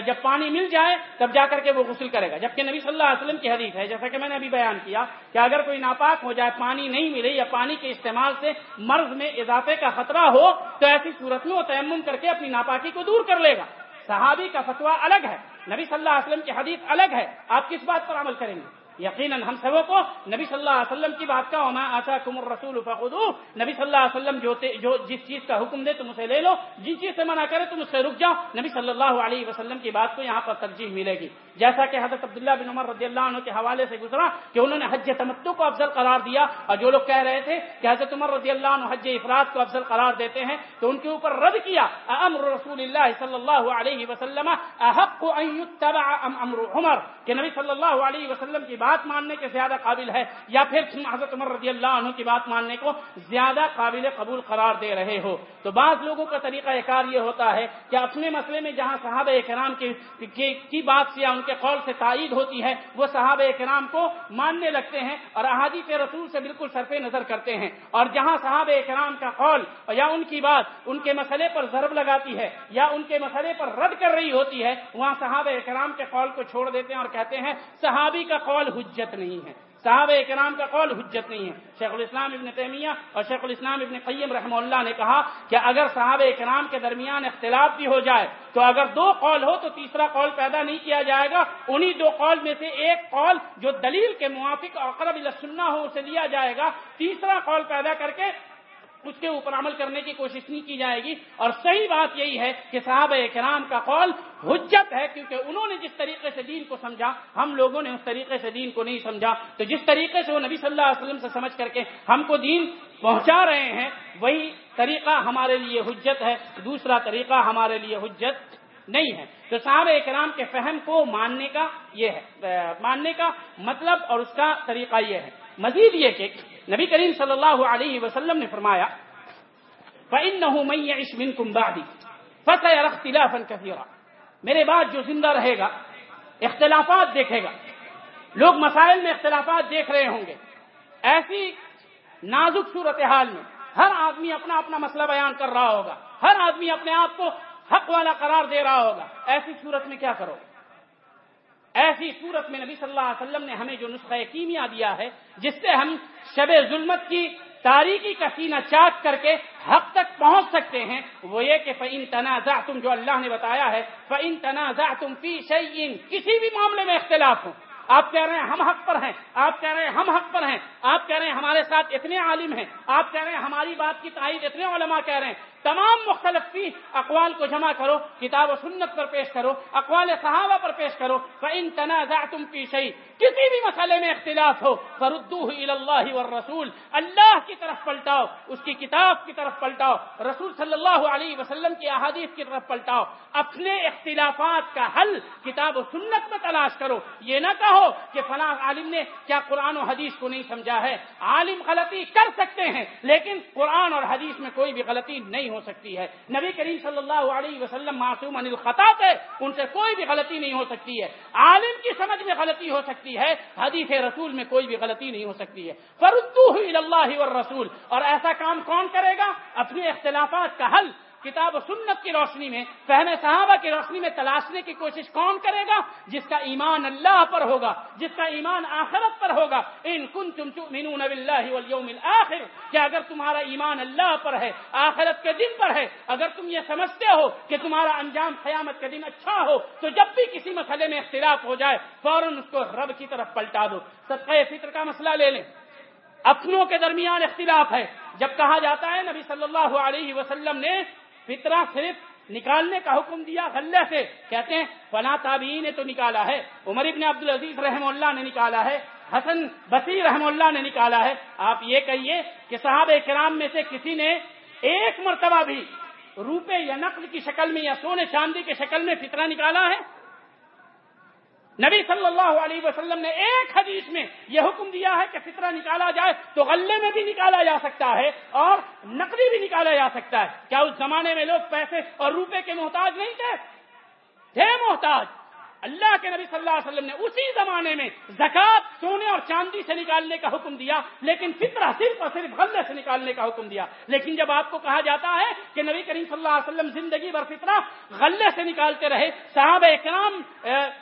جب پانی مل جائے تب جا کر کے وہ غسل کرے گا۔ جبکہ نبی صلی اللہ علیہ وسلم کی حدیث ہے، جیسا کہ میں نے ابھی بیان کیا کہ اگر کوئی ناپاک ہو جائے، پانی نہیں ملے یا پانی کے استعمال سے مرض میں اضافے کا خطرہ ہو، تو ایسی صورت میں وہ تیمم کر کے اپنی ناپاکی کو دور کر لے گا۔ صحابی کا فتوا الگ ہے نبی صلی اللہ علیہ وسلم کی حدیث الگ ہے آپ کس بات پر عمل کریں گے؟ یقیناً ہم سبوں کو نبی صلی اللہ علیہ وسلم کی بات کا ہونا آتا کمر رسول فخو نبی صلی اللہ علیہ وسلم جو, جو جس چیز کا حکم دے تم اسے لے لو جس چیز سے منع کرے تم اس سے رک جاؤ نبی صلی اللہ علیہ وسلم کی بات کو یہاں پر ترجیح ملے گی۔ جیسا کہ حضرت عبداللہ بن عمر رضی اللہ عنہ کے حوالے سے گزرا کہ انہوں نے حج تمتو کو افضل قرار دیا اور جو لوگ کہہ رہے تھے کہ حضرت عمر رضی اللہ عنہ حج افراد کو افضل قرار دیتے ہیں تو ان کے اوپر رد کیا امر رسول اللہ صلی اللہ علیہ وسلم احق ان يتبع ام امر عمر؟ کہ نبی صلی اللہ علیہ وسلم کی بات ماننے کے زیادہ قابل ہے یا پھر حضرت عمر رضی اللہ عنہ کی بات ماننے کو زیادہ قابل قبول قرار دے رہے ہو؟ تو بعض لوگوں کا طریقہ کار یہ ہوتا ہے کہ اپنے مسئلے میں جہاں صحابہ کرام کی بات سے یا ان کے قول سے تائید ہوتی ہے، وہ صحابہ کرام کو ماننے لگتے ہیں اور احادیث رسول سے بالکل صرف نظر کرتے ہیں۔ اور جہاں صحابہ کرام کا قول یا ان کی بات ان کے مسئلے پر ضرب لگاتی ہے یا ان کے مسئلے پر رد کر رہی ہوتی ہے، وہاں صحابہ کرام کے قول کو چھوڑ دیتے ہیں اور کہتے ہیں، صحابی کا قول حجت نہیں ہے۔ صحابہ کرام کا قول حجت نہیں ہے۔ شیخ الاسلام ابن تیمیہ اور شیخ الاسلام ابن قیم رحمہ اللہ نے کہا کہ اگر صحابہ کرام کے درمیان اختلاف بھی ہو جائے، تو اگر دو قول ہو تو تیسرا قول پیدا نہیں کیا جائے گا۔ انہی دو قول میں سے ایک قول جو دلیل کے موافق اقرب السنہ ہو اسے لیا جائے گا۔ تیسرا قول پیدا کر کے اس کے اوپر عمل کرنے کی کوشش نہیں کی جائے گی۔ اور صحیح بات یہی ہے کہ صحابہ کرام کا قول حجت ہے، کیونکہ انہوں نے جس طریقے سے دین کو سمجھا، ہم لوگوں نے اس طریقے سے دین کو نہیں سمجھا۔ تو جس طریقے سے وہ نبی صلی اللہ علیہ وسلم سے سمجھ کر کے ہم کو دین پہنچا رہے ہیں، وہی طریقہ ہمارے لیے حجت ہے۔ دوسرا طریقہ ہمارے لیے حجت نہیں ہے۔ تو صحابہ کرام کے فہم کو ماننے کا یہ ہے، ماننے کا مطلب اور اس کا طریقہ یہ ہے۔ مزید یہ کہ نبی کریم صلی اللہ علیہ وسلم نے فرمایا، فَإِنَّهُ مَن يَعِشْ مِنكُم بَعْدِي فَسَيَرَى اخْتِلَافًا كَثِيرًا۔ میرے بعد جو زندہ رہے گا، اختلافات دیکھے گا۔ لوگ مسائل میں اختلافات دیکھ رہے ہوں گے۔ ایسی نازک صورتحال میں ہر آدمی اپنا اپنا مسئلہ بیان کر رہا ہوگا۔ ہر آدمی اپنے آپ کو حق والا قرار دے رہا ہوگا۔ ایسی صورت میں کیا کرو؟ ایسی صورت میں نبی صلی اللہ علیہ وسلم نے ہمیں جو نسخہ کیمیا دیا ہے، جس سے ہم شب ظلمت کی تاریخی کا سینہ چاک کر کے حق تک پہنچ سکتے ہیں، وہ یہ کہ فعین تنازع تم جو اللہ نے بتایا ہے فعین تنازع تم فی شعین کسی بھی معاملے میں اختلاف ہو۔ آپ کہہ رہے ہیں ہم حق پر ہیں، آپ کہہ رہے ہیں ہم حق پر ہیں، آپ کہہ رہے ہیں ہمارے ساتھ اتنے عالم ہیں، آپ کہہ رہے ہیں ہماری بات کی تائید اتنے علماء کہہ رہے ہیں۔ تمام مختلف اقوال کو جمع کرو، کتاب و سنت پر پیش کرو، اقوال صحابہ پر پیش کرو ان تنازع تم کی کسی بھی مسئلے میں اختلاف ہو فردو اللہ والرسول، اللہ کی طرف پلٹاؤ، اس کی کتاب کی طرف پلٹاؤ، رسول صلی اللہ علیہ وسلم کی احادیث کی طرف پلٹاؤ، اپنے اختلافات کا حل کتاب و سنت میں تلاش کرو۔ یہ نہ کہو کہ فلاں عالم نے کیا قرآن و حدیث کو نہیں سمجھا ہے۔ عالم غلطی کر سکتے ہیں، لیکن قرآن اور حدیث میں کوئی بھی غلطی نہیں ہو سکتی ہے۔ نبی کریم صلی اللہ علیہ وسلم معصوم انل الخطا ہے ان سے کوئی بھی غلطی نہیں ہو سکتی ہے۔ عالم کی سمجھ میں غلطی ہو سکتی ہے۔ حدیث رسول میں کوئی بھی غلطی نہیں ہو سکتی ہے۔ فردو اللہ اور رسول اور ایسا کام کون کرے گا؟ اپنے اختلافات کا حل۔ کتاب و سنت کی روشنی میں، فہم صحابہ کی روشنی میں تلاشنے کی کوشش کون کرے گا؟ جس کا ایمان اللہ پر ہوگا، جس کا ایمان آخرت پر ہوگا۔ ان کن تم تؤمنون باللہ والیوم الاخر، کہ اگر تمہارا ایمان اللہ پر ہے، آخرت کے دن پر ہے، اگر تم یہ سمجھتے ہو کہ تمہارا انجام قیامت کے دن اچھا ہو، تو جب بھی کسی مسئلے میں اختلاف ہو جائے، فوراً اس کو رب کی طرف پلٹا دو۔ صدقہ فطر کا مسئلہ لے لیں۔ اپنوں کے درمیان اختلاف ہے۔ جب کہا جاتا ہے، نبی صلی اللہ علیہ وسلم نے فطرہ صرف نکالنے کا حکم دیا غلے سے۔ کہتے ہیں، فلاں تابعی نے تو نکالا ہے۔ عمر ابن عبد العزیز رحم اللہ نے نکالا ہے۔ حسن بصیر رحم اللہ نے نکالا ہے۔ آپ یہ کہیے کہ صاحب کرام میں سے کسی نے ایک مرتبہ بھی روپے یا نقل کی شکل میں یا سونے چاندی کی شکل میں فطرہ نکالا ہے؟ نبی صلی اللہ علیہ وسلم نے ایک حدیث میں یہ حکم دیا ہے کہ فطرہ نکالا جائے تو غلے میں بھی نکالا جا سکتا ہے اور نقدی بھی نکالا جا سکتا ہے۔ کیا اس زمانے میں لوگ پیسے اور روپے کے محتاج نہیں تھے؟ تھے محتاج۔ اللہ کے نبی صلی اللہ علیہ وسلم نے اسی زمانے میں زکات سونے اور چاندی سے نکالنے کا حکم دیا، لیکن فطرہ صرف اور صرف غلے سے نکالنے کا حکم دیا۔ لیکن جب آپ کو کہا جاتا ہے کہ نبی کریم صلی اللہ علیہ وسلم زندگی بھر فطرہ غلے سے نکالتے رہے، صحابہ اکرام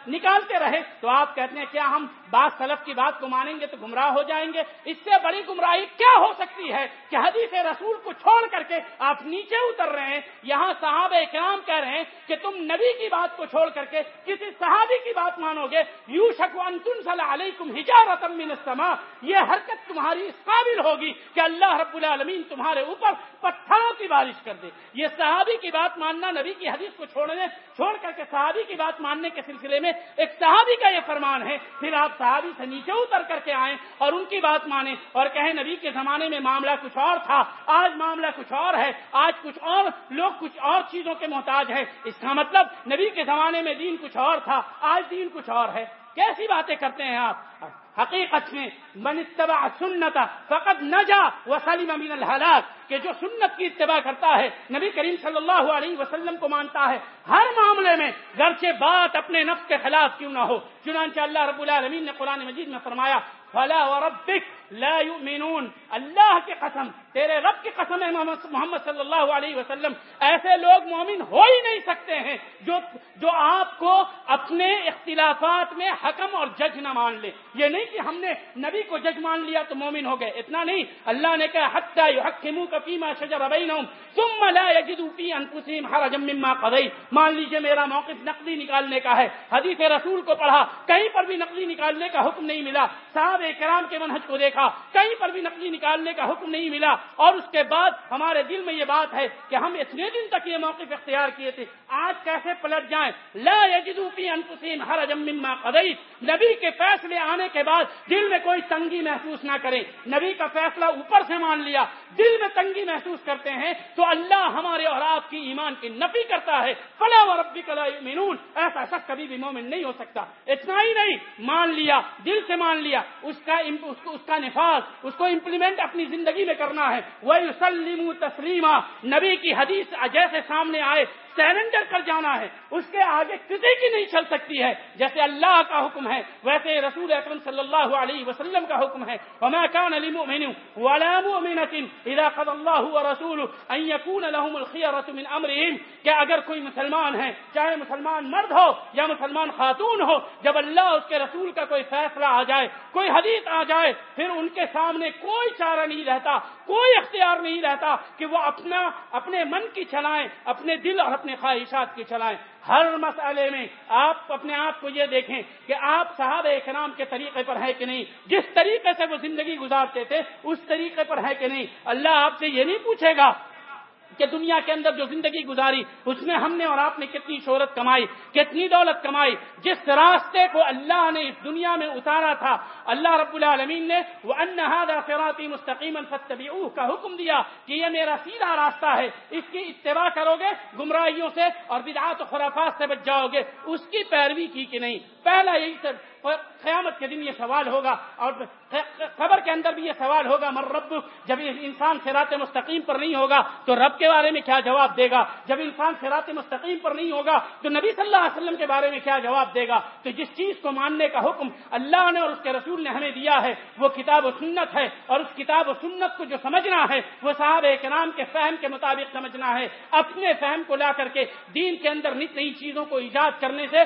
نکالتے رہے، تو آپ کہتے ہیں کیا ہم بعض سلف کی بات کو مانیں گے تو گمراہ ہو جائیں گے۔ اس سے بڑی گمراہی کیا ہو سکتی ہے کہ حدیث رسول کو چھوڑ کر کے آپ نیچے اتر رہے ہیں؟ یہاں صحابہ اکرام کہہ رہے ہیں کہ تم نبی کی بات کو چھوڑ کر کے کسی صحابی کی بات مانو گے۔ یو شکو انتن صلی علیکم ہجارت من السماء۔ یہ حرکت تمہاری اس قابل ہوگی کہ اللہ رب العالمین تمہارے اوپر پتھروں کی بارش کر دے۔ یہ صحابی کی بات ماننا نبی کی حدیث کو چھوڑنے چھوڑ کر کے صحابی کی بات ماننے کے سلسلے میں ایک صحابی کا یہ فرمان ہے۔ پھر آپ صحابی سے نیچے اتر کر کے آئیں اور ان کی بات مانیں اور کہیں نبی کے زمانے میں معاملہ کچھ اور تھا، آج معاملہ کچھ اور ہے، آج کچھ اور لوگ کچھ اور چیزوں کے محتاج ہیں۔ اس کا مطلب نبی کے زمانے میں دین کچھ اور تھا، آج دین کچھ اور ہے۔ کیسی باتیں کرتے ہیں آپ؟ حقیقت میں من اتباع سنت فقط نجا وسلم من الحالات کہ جو سنت کی اتباع کرتا ہے، نبی کریم صلی اللہ علیہ وسلم کو مانتا ہے، ہر معاملے میں گرچہ بات اپنے نفس کے خلاف کیوں نہ ہو، چنانچہ اللہ رب العالمین نے قرآن مجید میں فرمایا، فلا وربک لا يؤمنون۔ اللہ کی قسم، تیرے رب کی قسم ہے محمد صلی اللہ علیہ وسلم۔ ایسے لوگ مومن ہو ہی نہیں سکتے ہیں جو جو آپ کو اپنے اختلافات میں حکم اور جج نہ مان لے۔ یہ نہیں کہ ہم نے نبی کو جج مان لیا تو مومن ہو گئے، اتنا نہیں۔ اللہ نے کہا، حتیٰ حکموں کا شجر بینہم ثم لا يجدوا في انفسهم حرجا مما قضيت. مان لیجیے میرا موقف نقدی نکالنے کا ہے. حدیث رسول کو پڑھا، کہیں پر بھی نقدی نکالنے کا حکم نہیں ملا. صاحب کرام کے منہج کو دیکھا، کہیں پر بھی نقلی نکالنے کا حکم نہیں ملا. اور اس کے بعد ہمارے دل میں یہ بات ہے کہ ہم اتنے دن تک یہ موقف اختیار کیے تھے آج کیسے پلٹ جائیں؟ لا انفسهم حرجا مما قضيت نبی کے فیصلے آنے کے بعد دل میں کوئی تنگی محسوس نہ کریں۔ نبی کا فیصلہ اوپر سے مان لیا۔ دل میں تنگی محسوس کرتے ہیں تو اللہ ہمارے اور آپ کی ایمان کی نفی کرتا ہے۔ فلا وربک لا يؤمنون ایسا شخص کبھی بھی مومن نہیں ہو سکتا۔ اتنا ہی نہیں۔ مان لیا۔ دل سے مان لیا۔ اس کا اس کا نفاذ، اس کو امپلیمنٹ اپنی زندگی میں کرنا ہے۔ وہ سلیم تسلیمہ نبی کی حدیث جیسے سامنے آئے۔ سیرنڈر کر جانا ہے۔ اس کے آگے کسی کی نہیں چل سکتی ہے۔ جیسے اللہ کا حکم ہے، ویسے رسول اکرم صلی اللہ علیہ وسلم کا حکم ہے۔ وما كان لمؤمن ولا مؤمنة اذا قضى الله ورسوله ان يكون لهم الخيرة من امرهم کہ اگر کوئی مسلمان ہے، چاہے مسلمان مرد ہو یا مسلمان خاتون ہو، جب اللہ اس کے رسول کا کوئی فیصلہ آ جائے، کوئی حدیث آ جائے، پھر ان کے سامنے کوئی چارہ نہیں رہتا، کوئی اختیار نہیں رہتا کہ وہ اپنا، اپنے من کی چلائیں اپنے دل اور اپنے خواہشات کی چلائیں۔ ہر مسئلے میں آپ اپنے آپ کو یہ دیکھیں کہ آپ صحابہ اکرام کے طریقے پر ہیں کہ نہیں۔ جس طریقے سے وہ زندگی گزارتے تھے، اس طریقے پر ہے کہ نہیں۔ اللہ آپ سے یہ نہیں پوچھے گا کہ دنیا کے اندر جو زندگی گزاری، اس میں ہم نے اور آپ نے کتنی شہرت کمائی، کتنی دولت کمائی، جس راستے کو اللہ نے اس دنیا میں اتارا تھا، اللہ رب العالمین نے وہ انہدا فراتی مستقیم فتبعوہ کا حکم دیا کہ یہ میرا سیدھا راستہ ہے، اس کی اتباع کرو گے گمراہیوں سے اور بدعات و خرافات سے بچ جاؤ گے، اس کی پیروی کی کہ نہیں؟ پہلا یہی سب قیامت کے دن یہ سوال ہوگا اور خبر کے اندر بھی یہ سوال ہوگا، مر رب، جب انسان سرات مستقیم پر نہیں ہوگا تو رب کے بارے میں کیا جواب دے گا؟ جب انسان سرات مستقیم پر نہیں ہوگا تو نبی صلی اللہ علیہ وسلم کے بارے میں کیا جواب دے گا؟ تو جس چیز کو ماننے کا حکم اللہ نے اور اس کے رسول نے ہمیں دیا ہے، وہ کتاب و سنت ہے اور اس کتاب و سنت کو جو سمجھنا ہے، وہ صاحب کرام کے فہم کے مطابق سمجھنا ہے۔ اپنے فہم کو لا کر کے دین کے اندر نت نئی چیزوں کو ایجاد کرنے سے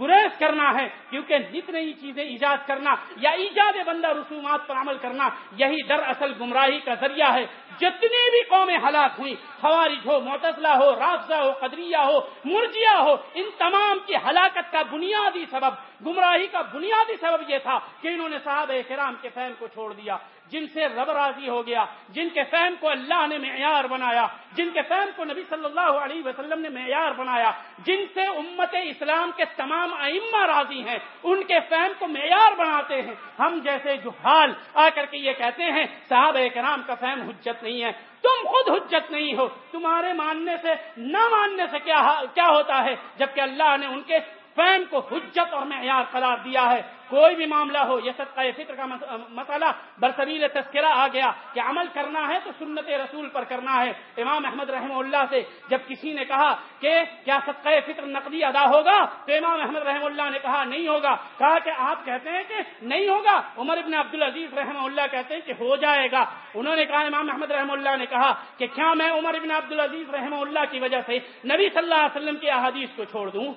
گریز کرنا ہے۔ کیونکہ نت نئی چیزیں ایجاد کرنا یا ایجاد بندہ رسومات پر عمل کرنا، یہی دراصل گمراہی کا ذریعہ ہے۔ جتنی بھی قومیں ہلاک ہوئی خوارج ہو، معتزلہ ہو، رافضہ ہو، قدریہ ہو مرجیا ہو، ان تمام کی ہلاکت کا بنیادی سبب، گمراہی کا بنیادی سبب یہ تھا کہ انہوں نے صاحب کرام کے فہم کو چھوڑ دیا۔ جن سے رب راضی ہو گیا، جن کے فہم کو اللہ نے معیار بنایا، جن کے فہم کو نبی صلی اللہ علیہ وسلم نے معیار بنایا، جن سے امت اسلام کے تمام ائمہ راضی ہیں، ان کے فہم کو معیار بناتے ہیں۔ ہم جیسے جو حال آ کر کے یہ کہتے ہیں صاحب کرام کا فہم حجت نہیں ہے، تم خود حجت نہیں ہو، تمہارے ماننے سے نہ ماننے سے کیا ہوتا ہے؟ جبکہ اللہ نے ان کے فہم کو حجت اور معیار قرار دیا ہے۔ کوئی بھی معاملہ ہو، یہ صدقہ فطر کا مسئلہ برسبیل تذکرہ آ گیا کہ عمل کرنا ہے تو سنت رسول پر کرنا ہے۔ امام احمد رحمہ اللہ سے جب کسی نے کہا کہ کیا صدقہ فطر نقدی ادا ہوگا تو امام احمد رحمہ اللہ نے کہا نہیں ہوگا۔ کہا کہ آپ کہتے ہیں کہ نہیں ہوگا۔ عمر ابن عبد العزیز رحمہ اللہ کہتے ہیں کہ ہو جائے گا۔ انہوں نے کہا، امام احمد رحمہ اللہ نے کہا کہ کیا میں عمر ابن عبد العزیز رحمہ اللہ کی وجہ سے نبی صلی اللہ علیہ وسلم کی احادیث کو چھوڑ دوں؟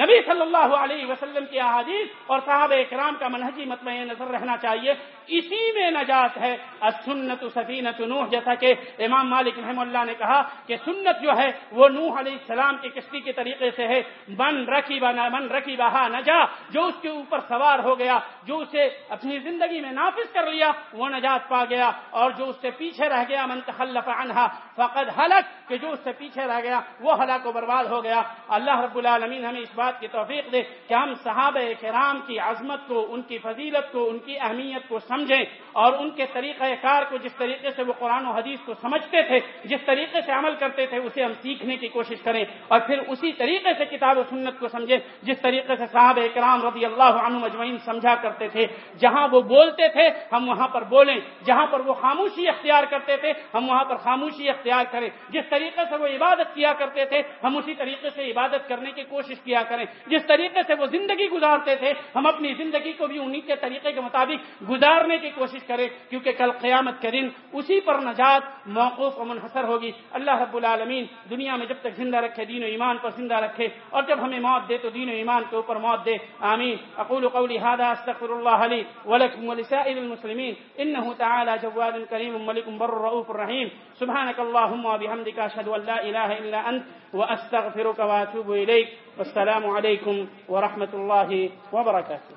نبی صلی اللہ علیہ وسلم کی احادیث اور صحابہ اکرام کا منہجی مطمع نظر رہنا چاہیے۔ اسی میں نجات ہے سنت سفینت نوح، جیسا کہ امام مالک رحم اللہ نے کہا کہ سنت جو ہے وہ نوح علیہ السلام کی کشتی کے طریقے سے ہے۔ من رکھی من رکھی بہا نجا، جو اس کے اوپر سوار ہو گیا، جو اسے اپنی زندگی میں نافذ کر لیا، وہ نجات پا گیا۔ اور جو اس سے پیچھے رہ گیا، من تخلف عنہا، فقد حلق کہ جو اس سے پیچھے رہ گیا، وہ ہلاک و برباد ہو گیا۔ اللہ رب العالمین ہمیں اس بات کی توفیق دے کہ ہم صحابہ کرام کی عظمت کو، ان کی فضیلت کو، ان کی اہمیت کو سمجھیں اور ان کے طریقہ کار کو جس طریقے سے وہ قرآن و حدیث کو سمجھتے تھے، جس طریقے سے عمل کرتے تھے، اسے ہم سیکھنے کی کوشش کریں اور پھر اسی طریقے سے کتاب و سنت کو سمجھیں جس طریقے سے صاحب کرام رضی اللہ عنہ مجمعین سمجھا کرتے تھے۔ جہاں وہ بولتے تھے، ہم وہاں پر بولیں۔ جہاں پر وہ خاموشی اختیار کرتے تھے، ہم وہاں پر خاموشی اختیار کریں۔ جس طریقے سے وہ عبادت کیا کرتے تھے، ہم اسی طریقے سے عبادت کرنے کی کوشش کیا کریں۔ جس طریقے سے وہ زندگی گزارتے تھے، ہم اپنی زندگی کو بھی انہیں کے طریقے کے مطابق گزارنے کی کوشش کریں، کیونکہ کل قیامت کے دن اسی پر نجات موقوف و منحصر ہوگی۔ اللہ رب العالمین دنیا میں جب تک زندہ رکھے، دین و ایمان پر زندہ رکھے، اور جب ہمیں موت دے تو دین و ایمان کے اوپر موت دے۔ آمین۔ اقول قولی هذا استغفر الله لي ولكم ولسائر المسلمين انه تعالى جواد كريم ملك بر رؤوف رحيم سبحانك اللهم وبحمدك اشهد ان لا اله الا انت واستغفرك واتوب اليك والسلام عليكم ورحمة الله وبركاته.